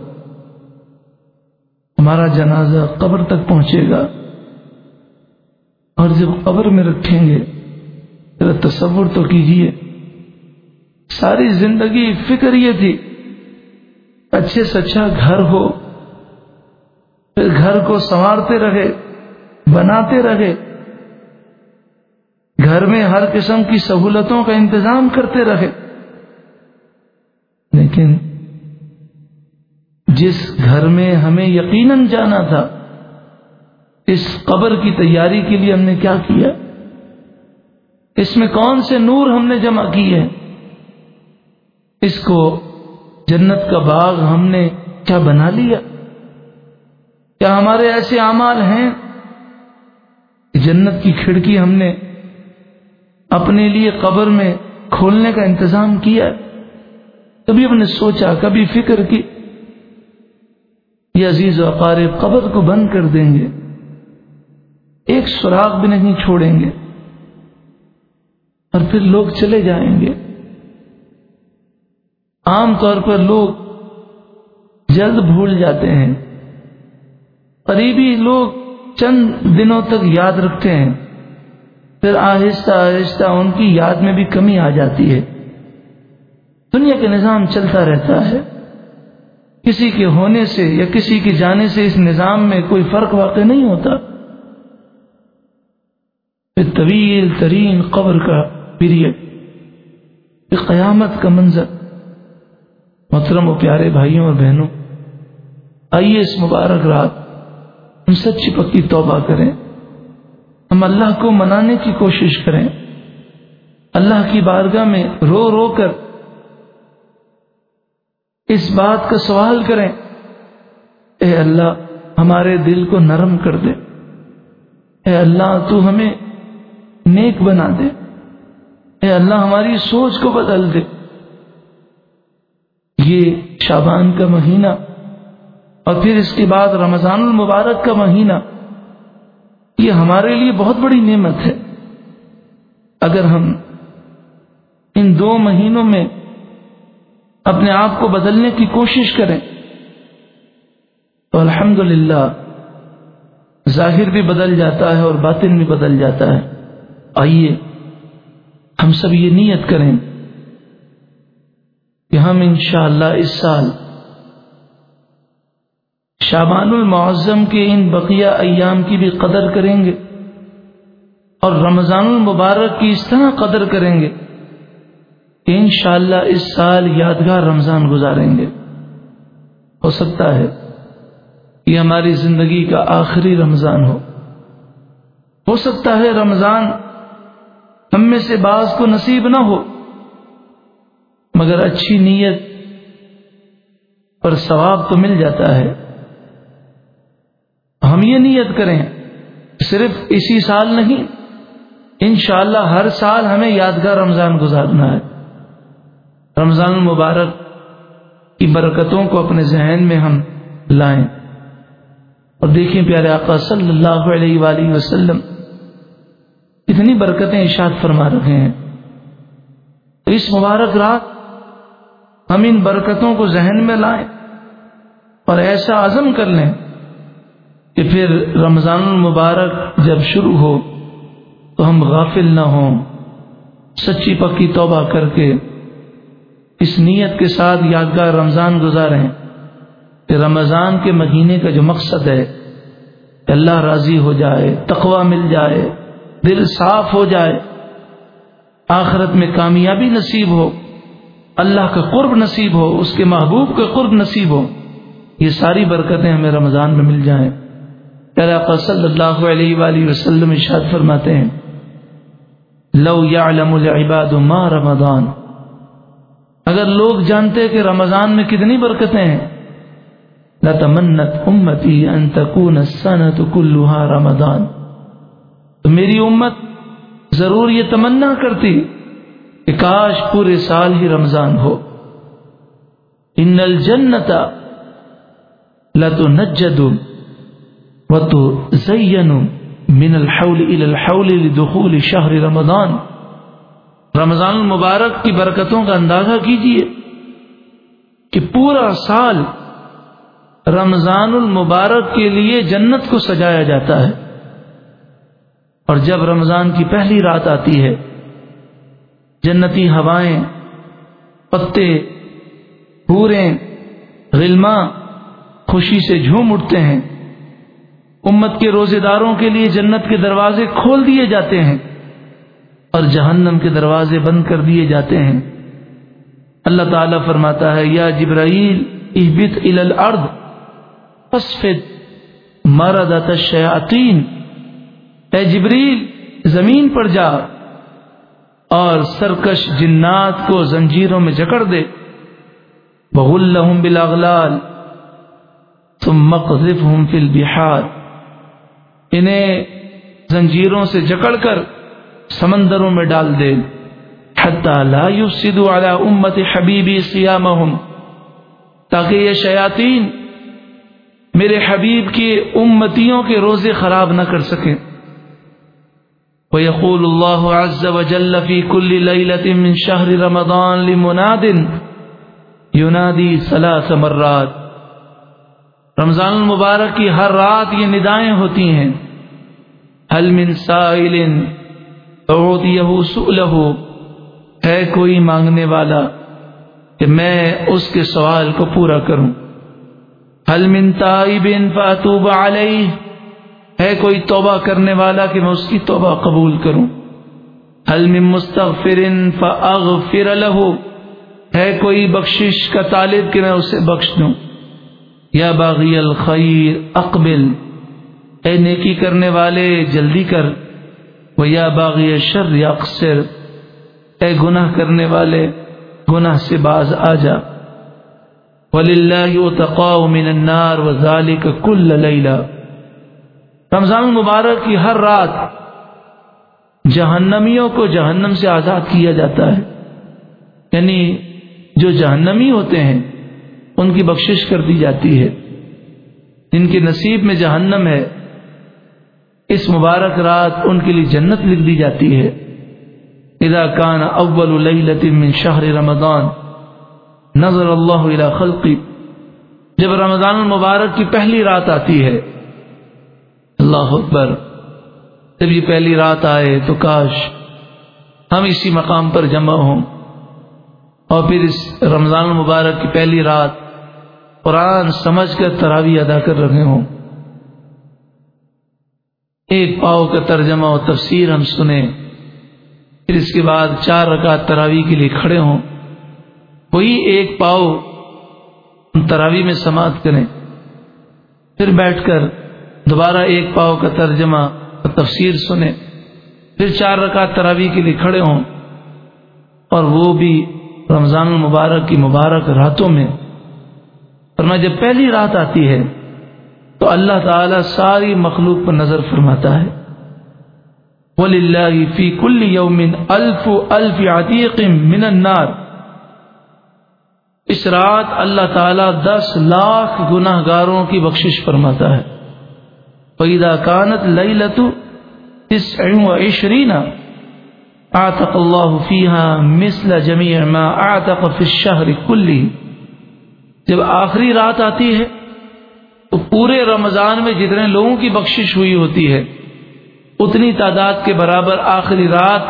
S1: ہمارا جنازہ قبر تک پہنچے گا۔ اور جب قبر میں رکھیں گے ذرا تصور تو کیجیے ساری زندگی فکر یہ تھی، اچھے سے اچھا گھر ہو، پھر گھر کو سنوارتے رہے، بناتے رہے، گھر میں ہر قسم کی سہولتوں کا انتظام کرتے رہے۔ لیکن جس گھر میں ہمیں یقیناً جانا تھا اس قبر کی تیاری کے لیے ہم نے کیا کیا؟ اس میں کون سے نور ہم نے جمع کیے؟ اس کو جنت کا باغ ہم نے کیا بنا لیا؟ کیا ہمارے ایسے اعمال ہیں جنت کی کھڑکی ہم نے اپنے لیے قبر میں کھولنے کا انتظام کیا؟ کبھی ہم نے سوچا، کبھی فکر کی، یہ عزیز و اقارب قبر کو بند کر دیں گے۔ ایک سراغ بھی نہیں چھوڑیں گے۔ اور پھر لوگ چلے جائیں گے۔ عام طور پر لوگ جلد بھول جاتے ہیں۔ قریبی لوگ چند دنوں تک یاد رکھتے ہیں۔ پھر آہستہ آہستہ ان کی یاد میں بھی کمی آ جاتی ہے۔ دنیا کا نظام چلتا رہتا ہے۔ کسی کے ہونے سے یا کسی کے جانے سے اس نظام میں کوئی فرق واقع نہیں ہوتا۔ طویل ترین قبر کا پیریڈ قیامت کا منظر۔ محترم و پیارے بھائیوں اور بہنوں، آئیے اس مبارک رات ہم سچی پکی توبہ کریں۔ ہم اللہ کو منانے کی کوشش کریں۔ اللہ کی بارگاہ میں رو رو کر اس بات کا سوال کریں۔ اے اللہ، ہمارے دل کو نرم کر دے۔ اے اللہ، تو ہمیں نیک بنا دے۔ اے اللہ ہماری سوچ کو بدل دے۔ یہ شابان کا مہینہ اور پھر اس کے بعد رمضان المبارک کا مہینہ، یہ ہمارے لیے بہت بڑی نعمت ہے۔ اگر ہم ان دو مہینوں میں اپنے آپ کو بدلنے کی کوشش کریں، تو الحمد ظاہر بھی بدل جاتا ہے اور باطن بھی بدل جاتا ہے۔ آئیے، ہم سب یہ نیت کریں کہ ہم انشاءاللہ اس سال شابان المعظم کے ان بقیہ ایام کی بھی قدر کریں گے اور رمضان المبارک کی اس طرح قدر کریں گے کہ انشاءاللہ اس سال یادگار رمضان گزاریں گے۔ ہو سکتا ہے یہ ہماری زندگی کا آخری رمضان ہو۔ ہو سکتا ہے رمضان ہم میں سے بعض کو نصیب نہ ہو۔ مگر اچھی نیت پر ثواب تو مل جاتا ہے۔ ہم یہ نیت کریں، صرف اسی سال نہیں، انشاءاللہ ہر سال ہمیں یادگار رمضان گزارنا ہے۔ رمضان المبارک کی برکتوں کو اپنے ذہن میں ہم لائیں۔ اور دیکھیں پیارے آقا صلی اللہ علیہ وآلہ وسلم اتنی برکتیں اشاد فرما رہے ہیں۔ اس مبارک رات ہم ان برکتوں کو ذہن میں لائیں اور ایسا عزم کر لیں کہ پھر رمضان المبارک جب شروع ہو تو ہم غافل نہ ہوں۔ سچی پکی توبہ کر کے اس نیت کے ساتھ یادگار رمضان گزاریں کہ رمضان کے مہینے کا جو مقصد ہے کہ اللہ راضی ہو جائے تقوا مل جائے دل صاف ہو جائے، آخرت میں کامیابی نصیب ہو، اللہ کا قرب نصیب ہو، اس کے محبوب کا قرب نصیب ہو، یہ ساری برکتیں ہمیں رمضان میں مل جائیں۔ صلی اللہ علیہ وآلہ وسلم اشاد فرماتے ہیں، لو یعلم العباد ما رمضان۔ اگر لوگ جانتے کہ رمضان میں کتنی برکتیں ہیں، لتمنت امتی ان تکون السنت کلها رمضان۔ تو میری امت ضرور یہ تمنا کرتی کہ کاش پورے سال ہی رمضان ہو۔ ان الجنت لتنجد وتزين من الحول الى الحول لدخول شهر رمضان۔ رمضان المبارک کی برکتوں کا اندازہ کیجیے کہ پورا سال رمضان المبارک کے لیے جنت کو سجایا جاتا ہے۔ اور جب رمضان کی پہلی رات آتی ہے، جنتی ہوائیں، پتے پورے غلما خوشی سے جھوم اٹھتے ہیں۔ امت کے روزے داروں کے لیے جنت کے دروازے کھول دیے جاتے ہیں اور جہنم کے دروازے بند کر دیے جاتے ہیں۔ اللہ تعالی فرماتا ہے، یا جبرائیل اہبت الارض فسفد مردت الشیاطین۔ اے جبریل، زمین پر جا اور سرکش جنات کو زنجیروں میں جکڑ دے۔ بغلہم بالاغلال ثم قذفہم فی البحار۔ انہیں زنجیروں سے جکڑ کر سمندروں میں ڈال دے۔ حتی لا یفسدو علی امت حبیبی سیامہم تاکہ یہ شیاطین میرے حبیب کی امتیوں کے روزے خراب نہ کر سکیں۔ ويقول الله عز وجل في كل ليلة من شهر رمضان لمناد ينادي ثلاث مرات. رمضان المبارک کی ہر رات یہ ندائیں ہوتی ہیں. حل من سائل اعطيه سؤله؟ ہے کوئی مانگنے والا، کہ میں اس کے سوال کو پورا کروں. حل من تائب فاتوب علیہ ہے کوئی توبہ کرنے والا کہ میں اس کی توبہ قبول کروں؟ حل من مستغفر فاغفر له؟ ہے کوئی بخشش کا طالب کہ میں اسے بخش دوں؟ یا باغی الخیر، اقبل۔ اے نیکی کرنے والے، جلدی کر۔ وہ یا باغی شر یا اقصر۔ اے گناہ کرنے والے، گناہ سے باز آ جا۔ وللہ تقاء من النار وذالک کل لیلہ رمضان المبارک کی ہر رات جہنمیوں کو جہنم سے آزاد کیا جاتا ہے۔ یعنی جو جہنمی ہوتے ہیں، ان کی بخشش کر دی جاتی ہے۔ جن کے نصیب میں جہنم ہے، اس مبارک رات ان کے لیے جنت لکھ دی جاتی ہے۔ اذا کان اول لیلت من شہر رمضان، نظر اللہ الى خلقی۔ جب رمضان المبارک کی پہلی رات آتی ہے اللہ اکبر۔ جب یہ پہلی رات آئے تو کاش ہم اسی مقام پر جمع ہوں۔ اور پھر اس رمضان المبارک کی پہلی رات قرآن سمجھ کر تراوی ادا کر رہے ہوں۔ ایک پاؤ کا ترجمہ اور تفسیر ہم سنیں۔ پھر اس کے بعد چار رکعت تراوی کے لیے کھڑے ہوں۔ وہی ایک پاؤ تراوی میں سماعت کریں۔ پھر بیٹھ کر دوبارہ ایک پاؤ کا ترجمہ اور تفسیر سنیں۔ پھر چار رکعت تراوی کے لیے کھڑے ہوں۔ اور وہ بھی رمضان المبارک کی مبارک راتوں میں۔ فرما جب پہلی رات آتی ہے، تو اللہ تعالی ساری مخلوق پر نظر فرماتا ہے۔ وَلِلَّهِ فِي كُلِّ يَوْمٍ أَلْفُ أَلْفِ عَتِيقٍ مِّنَ النَّارِ۔ اس رات اللہ تعالی دس لاکھ گناہ گاروں کی بخشش فرماتا ہے۔ فَإِذَا كَانَتْ لَيْلَةُ تِسْعٍ وَعِشْرِينَ اعتق اللہ فیہا مثل جمیع ما اعتق فی الشہر کلی جب آخری رات آتی ہے، تو پورے رمضان میں جتنے لوگوں کی بخشش ہوئی ہوتی ہے، اتنی تعداد کے برابر آخری رات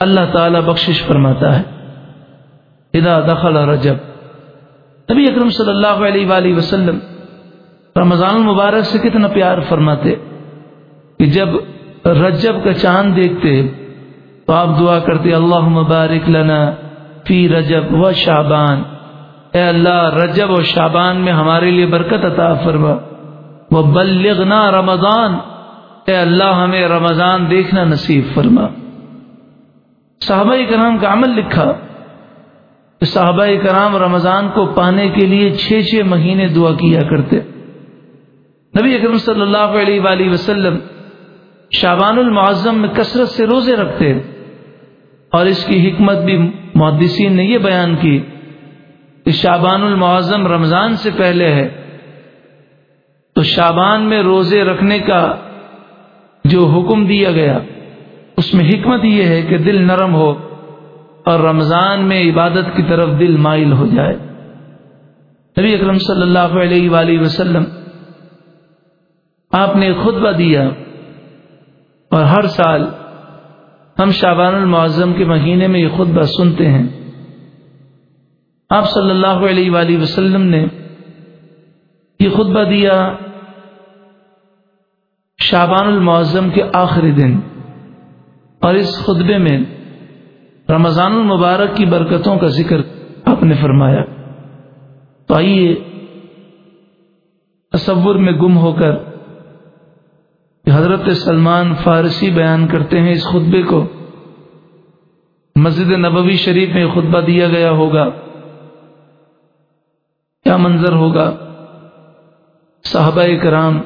S1: اللہ تعالی بخشش فرماتا ہے۔ ادا دخل رجب۔ نبی اکرم صلی اللہ علیہ وآلہ وسلم رمضان المبارک سے کتنا پیار فرماتے کہ جب رجب کا چاند دیکھتے تو آپ دعا کرتے اللہ مبارک لنا فی رجب و شابان اے اللہ، رجب و شابان میں ہمارے لیے برکت عطا فرما۔ وہ بلغنا رمضان۔ اے اللہ، ہمیں رمضان دیکھنا نصیب فرما۔ صحابہ کرام کا عمل لکھا۔ کہ صحابہ کرام رمضان کو پانے کے لیے چھ چھ مہینے دعا کیا کرتے۔ نبی اکرم صلی اللہ علیہ وآلہ وسلم شابان المعظم میں کثرت سے روزے رکھتے اور اس کی حکمت بھی محدثین نے یہ بیان کی کہ شابان المعظم رمضان سے پہلے ہے تو شابان میں روزے رکھنے کا جو حکم دیا گیا، اس میں حکمت یہ ہے کہ دل نرم ہو اور رمضان میں عبادت کی طرف دل مائل ہو جائے۔ نبی اکرم صلی اللہ علیہ وآلہ وسلم آپ نے خطبہ دیا اور ہر سال ہم شابان المعظم کے مہینے میں یہ خطبہ سنتے ہیں۔ آپ صلی اللہ علیہ وآلہ وسلم نے یہ خطبہ دیا شابان المعظم کے آخری دن۔ اور اس خطبے میں رمضان المبارک کی برکتوں کا ذکر آپ نے فرمایا۔ تو آئیے تصور میں گم ہو کر حضرت سلمان فارسی بیان کرتے ہیں اس خطبے کو۔ مسجد نبوی شریف میں خطبہ دیا گیا ہوگا۔ کیا منظر ہوگا؟ صحابہ کرام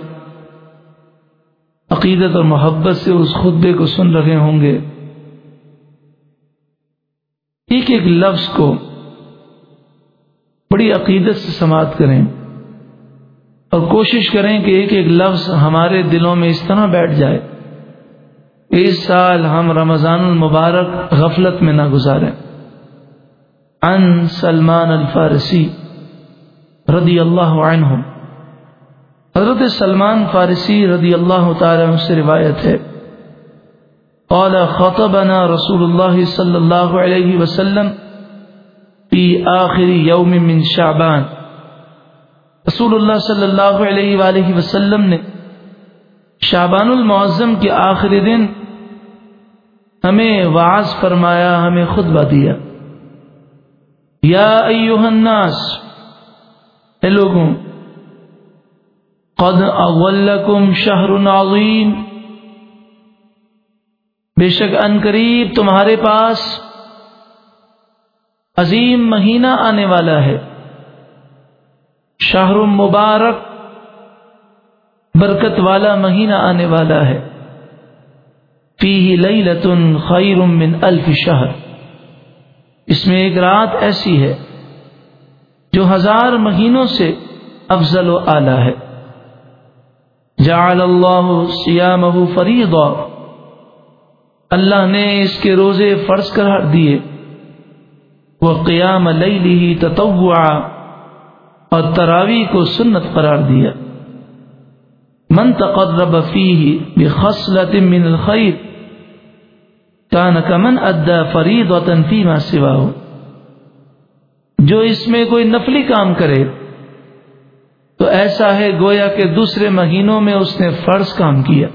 S1: عقیدت اور محبت سے اس خطبے کو سن رہے ہوں گے۔ ایک ایک لفظ کو بڑی عقیدت سے سماعت کریں۔ اور کوشش کریں کہ ایک ایک لفظ ہمارے دلوں میں اس طرح بیٹھ جائے اس سال ہم رمضان المبارک غفلت میں نہ گزاریں۔ ان سلمان الفارسی رضی اللہ عنہ حضرت سلمان فارسی رضی اللہ تعالی سے روایت ہے۔ قال خطبنا رسول اللہ صلی اللہ علیہ وسلم فی آخر یوم من شعبان۔ رسول اللہ صلی اللہ علیہ وآلہ وسلم نے شابان المعظم کے آخری دن ہمیں واز فرمایا، ہمیں خطبہ دیا۔ یا ایوہ الناس، اے لوگوں، قد اولکم شہر عظیم۔ بے شک ان قریب تمہارے پاس عظیم مہینہ آنے والا ہے۔ شہر مبارک برکت والا مہینہ آنے والا ہے۔ فی لیلتن خیر من الف شہر۔ اس میں ایک رات ایسی ہے جو ہزار مہینوں سے افضل و اعلی ہے۔ جعل اللہ سیامہ فریضا۔ اللہ نے اس کے روزے فرض قرار دیے۔ وہ قیام لیلہ تطوعا۔ اور تراوی کو سنت قرار دیا۔ من تقرب فيه بخصلة من الخير كان كمن أدى فريضة فيما سواه جو اس میں کوئی نفلی کام کرے، تو ایسا ہے گویا کہ دوسرے مہینوں میں اس نے فرض کام کیا۔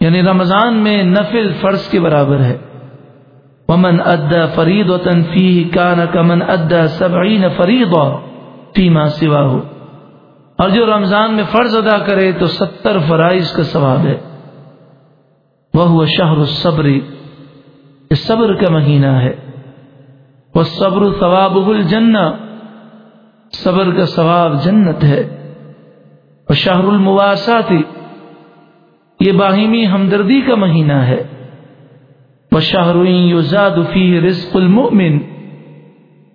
S1: یعنی رمضان میں نفل فرض کے برابر ہے۔ ومن ادا فرید و تنفی کا نہ کمن ادا سبعین فرید فیما سوا ہو اور جو رمضان میں فرض ادا کرے تو ستر فرائض کا ثواب ہے۔ وہ شہر الصبری یہ صبر کا مہینہ ہے۔ وہ صبر ثواب الجنہ صبر کا ثواب جنت ہے۔ اور شہر المواساتی یہ باہمی ہمدردی کا مہینہ ہے۔ وہ شاہروئیں یوزاد فی رزق المؤمن.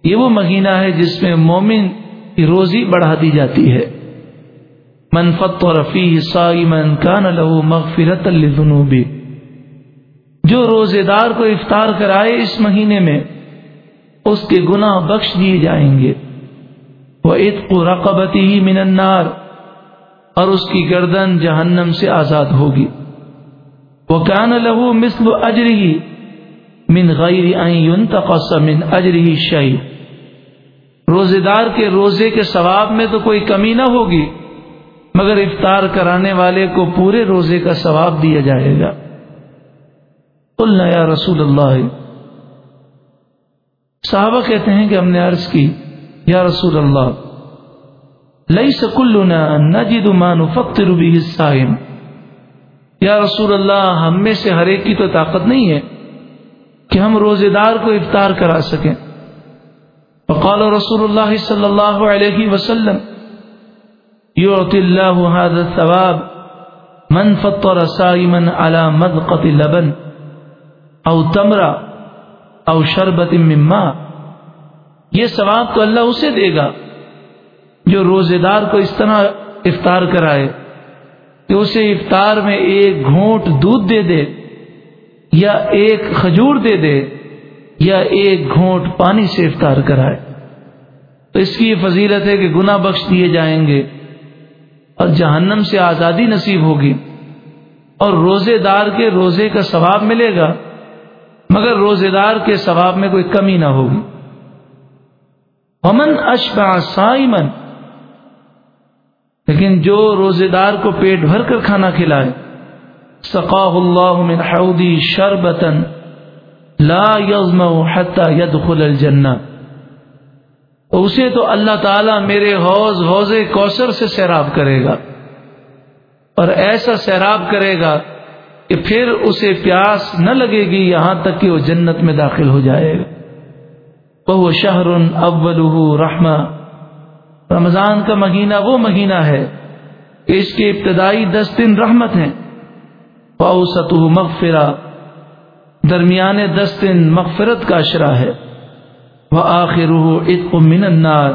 S1: یہ وہ مہینہ ہے جس میں مومن کی روزی بڑھا دی جاتی ہے۔ من فطر فيه صائما كان له مغفرة للذنوب جو روزے دار کو افطار کرائے اس مہینے میں، اس کے گناہ بخش دیے جائیں گے۔ وہ عطق رقبتی ہی من اور اس کی گردن جہنم سے آزاد ہوگی۔ وہ کان لہو مثل اجری من غیر ينتقص من اجری شعی روزے دار کے روزے کے ثواب میں تو کوئی کمی نہ ہوگی، مگر افطار کرانے والے کو پورے روزے کا ثواب دیا جائے گا۔ قلنا یا رسول اللہ۔ صحابہ کہتے ہیں کہ ہم نے عرض کی، یا رسول اللہ لئی سکلنا نجد ما نفطر به الصائم۔ یا رسول اللہ، ہم میں سے ہر ایک کی تو طاقت نہیں ہے۔ کہ ہم روزے دار کو افطار کرا سکیں۔ وقال رسول اللہ صلی اللہ علیہ وسلم يعطي الله هذا الثواب من فطر صائما على مذقة لبن او تمرہ او شربت مما یہ ثواب تو اللہ اسے دے گا جو روزے دار کو اس طرح افطار کرائے، کہ اسے افطار میں ایک گھونٹ دودھ دے دے۔ یا ایک کھجور دے دے یا ایک گھونٹ پانی سے افطار کرائے۔ تو اس کی یہ فضیلت ہے کہ گناہ بخش دیے جائیں گے اور جہنم سے آزادی نصیب ہوگی اور روزے دار کے روزے کا ثواب ملے گا، مگر روزے دار کے ثواب میں کوئی کمی نہ ہوگی۔ امن اشبا سائمن لیکن جو روزے دار کو پیٹ بھر کر کھانا کھلائے سقاہ اللہ من حودی شربتن لا یزم حتى يدخل الجنہ اسے تو اللہ تعالیٰ میرے حوض حوض کوثر سے سیراب کرے گا۔ اور ایسا سیراب کرے گا کہ پھر اسے پیاس نہ لگے گی، یہاں تک کہ وہ جنت میں داخل ہو جائے گا۔ وہ شہر اول رحمہ۔ رمضان کا مہینہ وہ مہینہ ہے، اس کے ابتدائی دس دن رحمت ہیں۔ اوسط مغفرہ درمیان دس دن مغفرت کا اشرا ہے۔ وہ آخر من النار۔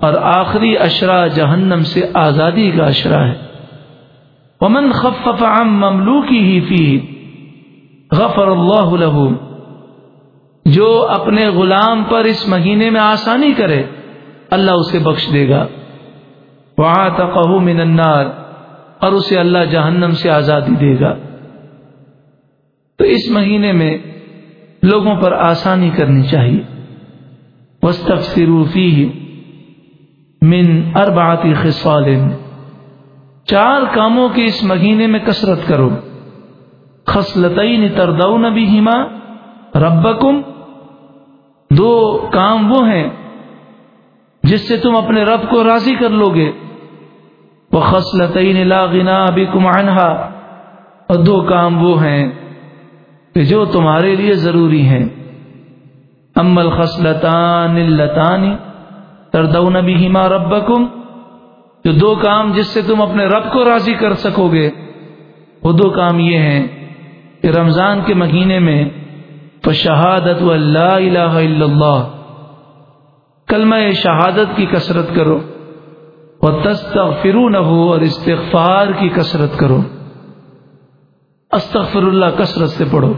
S1: اور آخری اشرا جہنم سے آزادی کا اشرا ہے۔ ومن خفف عن مملوکی ہی غفر اللہ له۔ جو اپنے غلام پر اس مہینے میں آسانی کرے، اللہ اسے بخش دے گا۔ وعاتقه من النار۔ اور اسے اللہ جہنم سے آزادی دے گا۔ تو اس مہینے میں لوگوں پر آسانی کرنی چاہیے۔ وسطرو فيه من اربعة خصال۔ چار کاموں کے اس مہینے میں کثرت کرو۔ خسلتعین تردو نبی ہما ربکم دو کام وہ ہیں جس سے تم اپنے رب کو راضی کر لو گے وہ خسلتعین لاغنا ابھی کمانہ اور دو کام وہ ہیں کہ جو تمہارے لیے ضروری ہیں۔ امل خسلطان التانی تردو نبی ربکم جو دو کام جس سے تم اپنے رب کو راضی کر سکو گے وہ دو کام یہ ہیں کہ رمضان کے مہینے میں شہادت اللہ الہ الا اللہ کلمہ شہادت کی کثرت کرو وہ تستغفرو اور استغفار کی کثرت کرو۔ استغفر اللہ کثرت سے پڑھو۔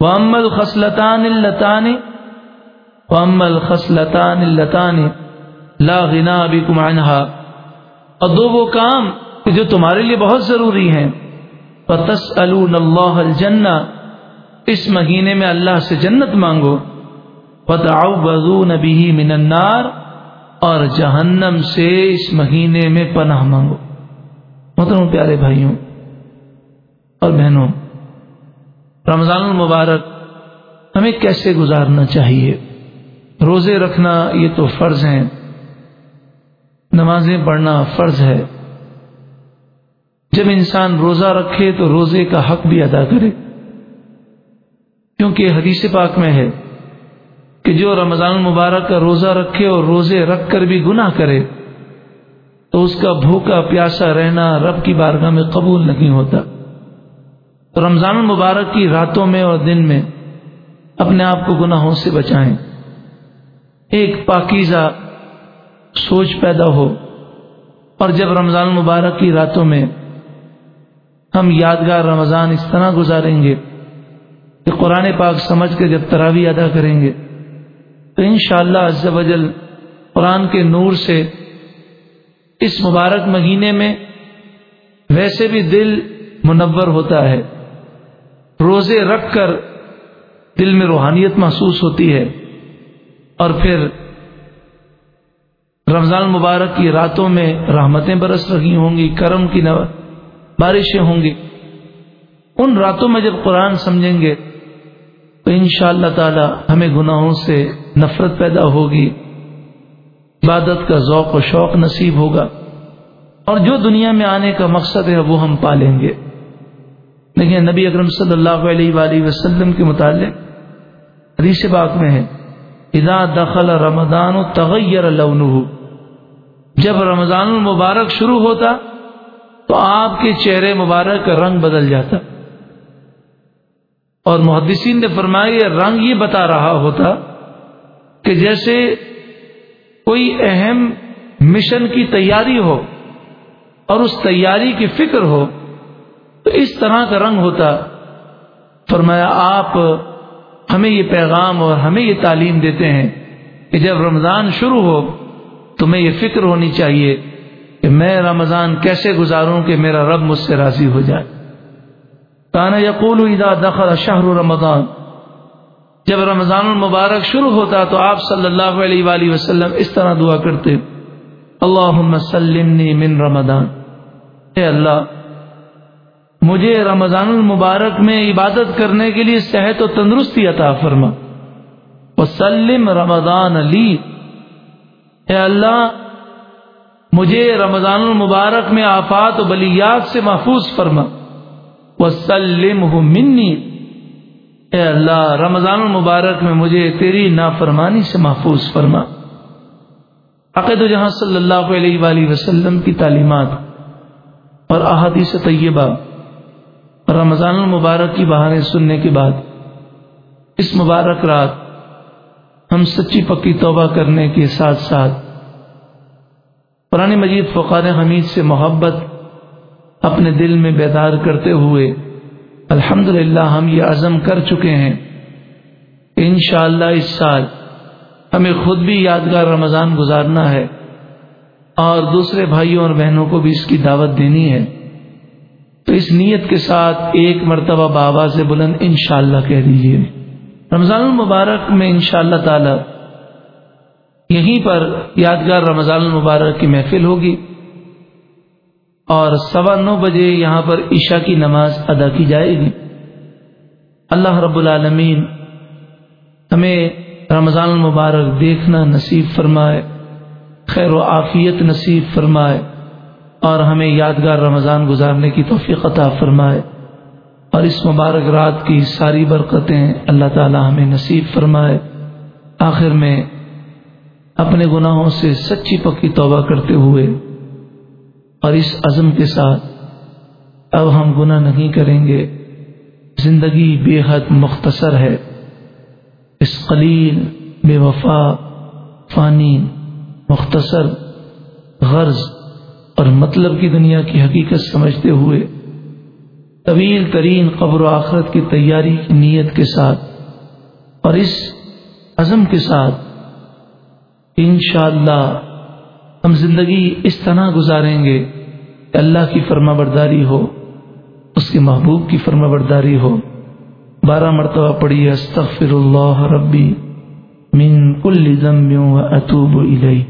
S1: وہ امل خسلطان الطانی وہ امل لا غنا ابھی کمانہ اور دو وہ کام جو تمہارے لیے بہت ضروری ہیں۔ تس اللہ الجنہ اس مہینے میں اللہ سے جنت مانگو۔ بزو نبی من النار، اور جہنم سے اس مہینے میں پناہ مانگو۔ محترم پیارے بھائیوں اور بہنوں، رمضان المبارک ہمیں کیسے گزارنا چاہیے؟ روزے رکھنا یہ تو فرض ہیں، نمازیں پڑھنا فرض ہے۔ جب انسان روزہ رکھے تو روزے کا حق بھی ادا کرے۔ کیونکہ حدیث پاک میں ہے کہ جو رمضان المبارک کا روزہ رکھے اور روزے رکھ کر بھی گناہ کرے، تو اس کا بھوکا پیاسا رہنا رب کی بارگاہ میں قبول نہیں ہوتا۔ تو رمضان المبارک کی راتوں میں اور دن میں اپنے آپ کو گناہوں سے بچائیں۔ ایک پاکیزہ سوچ پیدا ہو اور جب رمضان مبارک کی راتوں میں ہم یادگار رمضان اس طرح گزاریں گے کہ قرآن پاک سمجھ کے جب تراوی ادا کریں گے تو ان شاء اللہ قرآن کے نور سے اس مبارک مہینے میں ویسے بھی دل منور ہوتا ہے۔ روزے رکھ کر دل میں روحانیت محسوس ہوتی ہے اور پھر رمضان مبارک کی راتوں میں رحمتیں برس رہی ہوں گی، کرم کی بارشیں ہوں گی۔ ان راتوں میں جب قرآن سمجھیں گے، تو ان شاء اللہ تعالی ہمیں گناہوں سے نفرت پیدا ہوگی، عبادت کا ذوق و شوق نصیب ہوگا، اور جو دنیا میں آنے کا مقصد ہے وہ ہم پالیں گے۔ لیکن نبی اکرم صلی اللہ علیہ وآلہ وسلم کے متعلق حدیث باغ میں ہے، اذا دخل رمضان و تغیر لونہ جب رمضان المبارک شروع ہوتا تو آپ کے چہرے مبارک کا رنگ بدل جاتا۔ اور محدثین نے فرمایا، یہ رنگ یہ بتا رہا ہوتا کہ جیسے کوئی اہم مشن کی تیاری ہو اور اس تیاری کی فکر ہو تو اس طرح کا رنگ ہوتا۔ فرمایا، آپ ہمیں یہ پیغام اور ہمیں یہ تعلیم دیتے ہیں کہ جب رمضان شروع ہو تو میں یہ فکر ہونی چاہیے کہ میں رمضان کیسے گزاروں کہ میرا رب مجھ سے راضی ہو جائے۔ کانا یقول اذا دخل شہر رمضان۔ جب رمضان المبارک شروع ہوتا تو آپ صلی اللہ علیہ وآلہ وسلم اس طرح دعا کرتے اللہ سلمنی من رمضان۔ اے اللہ مجھے رمضان المبارک میں عبادت کرنے کے لیے صحت و تندرستی عطا فرما۔ وسلم رمضان علی۔ اے اللہ، مجھے رمضان المبارک میں آفات و بلیات سے محفوظ فرما۔ وسلم منی۔ اے اللہ، رمضان المبارک میں مجھے تیری نافرمانی سے محفوظ فرما۔ عقید جہاں صلی اللہ علیہ وآلہ وسلم کی تعلیمات اور احادیث طیبہ۔ اور رمضان المبارک کی بہاریں سننے کے بعد، اس مبارک رات ہم سچی پکی توبہ کرنے کے ساتھ ساتھ قرآن مجید فقار حمید سے محبت اپنے دل میں بیدار کرتے ہوئے الحمد ہم یہ عزم کر چکے ہیں۔ کہ انشاءاللہ اس سال ہمیں خود بھی یادگار رمضان گزارنا ہے اور دوسرے بھائیوں اور بہنوں کو بھی اس کی دعوت دینی ہے۔ تو اس نیت کے ساتھ ایک مرتبہ بابا سے بلند انشاءاللہ کہہ دیجیے رمضان المبارک میں انشاءاللہ تعالی یہیں پر یادگار رمضان المبارک کی محفل ہوگی اور سوا نو بجے یہاں پر عشاء کی نماز ادا کی جائے گی۔ اللہ رب العالمین ہمیں رمضان المبارک دیکھنا نصیب فرمائے، خیر و عافیت نصیب فرمائے۔ اور ہمیں یادگار رمضان گزارنے کی توفیق عطا فرمائے۔ اور اس مبارک رات کی ساری برکتیں اللہ تعالی ہمیں نصیب فرمائے۔ آخر میں اپنے گناہوں سے سچی پکی توبہ کرتے ہوئے اور اس عزم کے ساتھ اب ہم گناہ نہیں کریں گے۔ زندگی بے حد مختصر ہے۔ اس قلیل، بے وفا، فانی، مختصر، غرض اور مطلب کی دنیا کی حقیقت سمجھتے ہوئے طویل ترین قبر و آخرت کی تیاری کی نیت کے ساتھ اور اس عزم کے ساتھ انشاءاللہ اللہ ہم زندگی اس طرح گزاریں گے کہ اللہ کی فرما برداری ہو، اس کے محبوب کی فرما برداری ہو۔ بارہ مرتبہ پڑھی استغفر اللہ ربی من کل ذنب و اطوب الیہ۔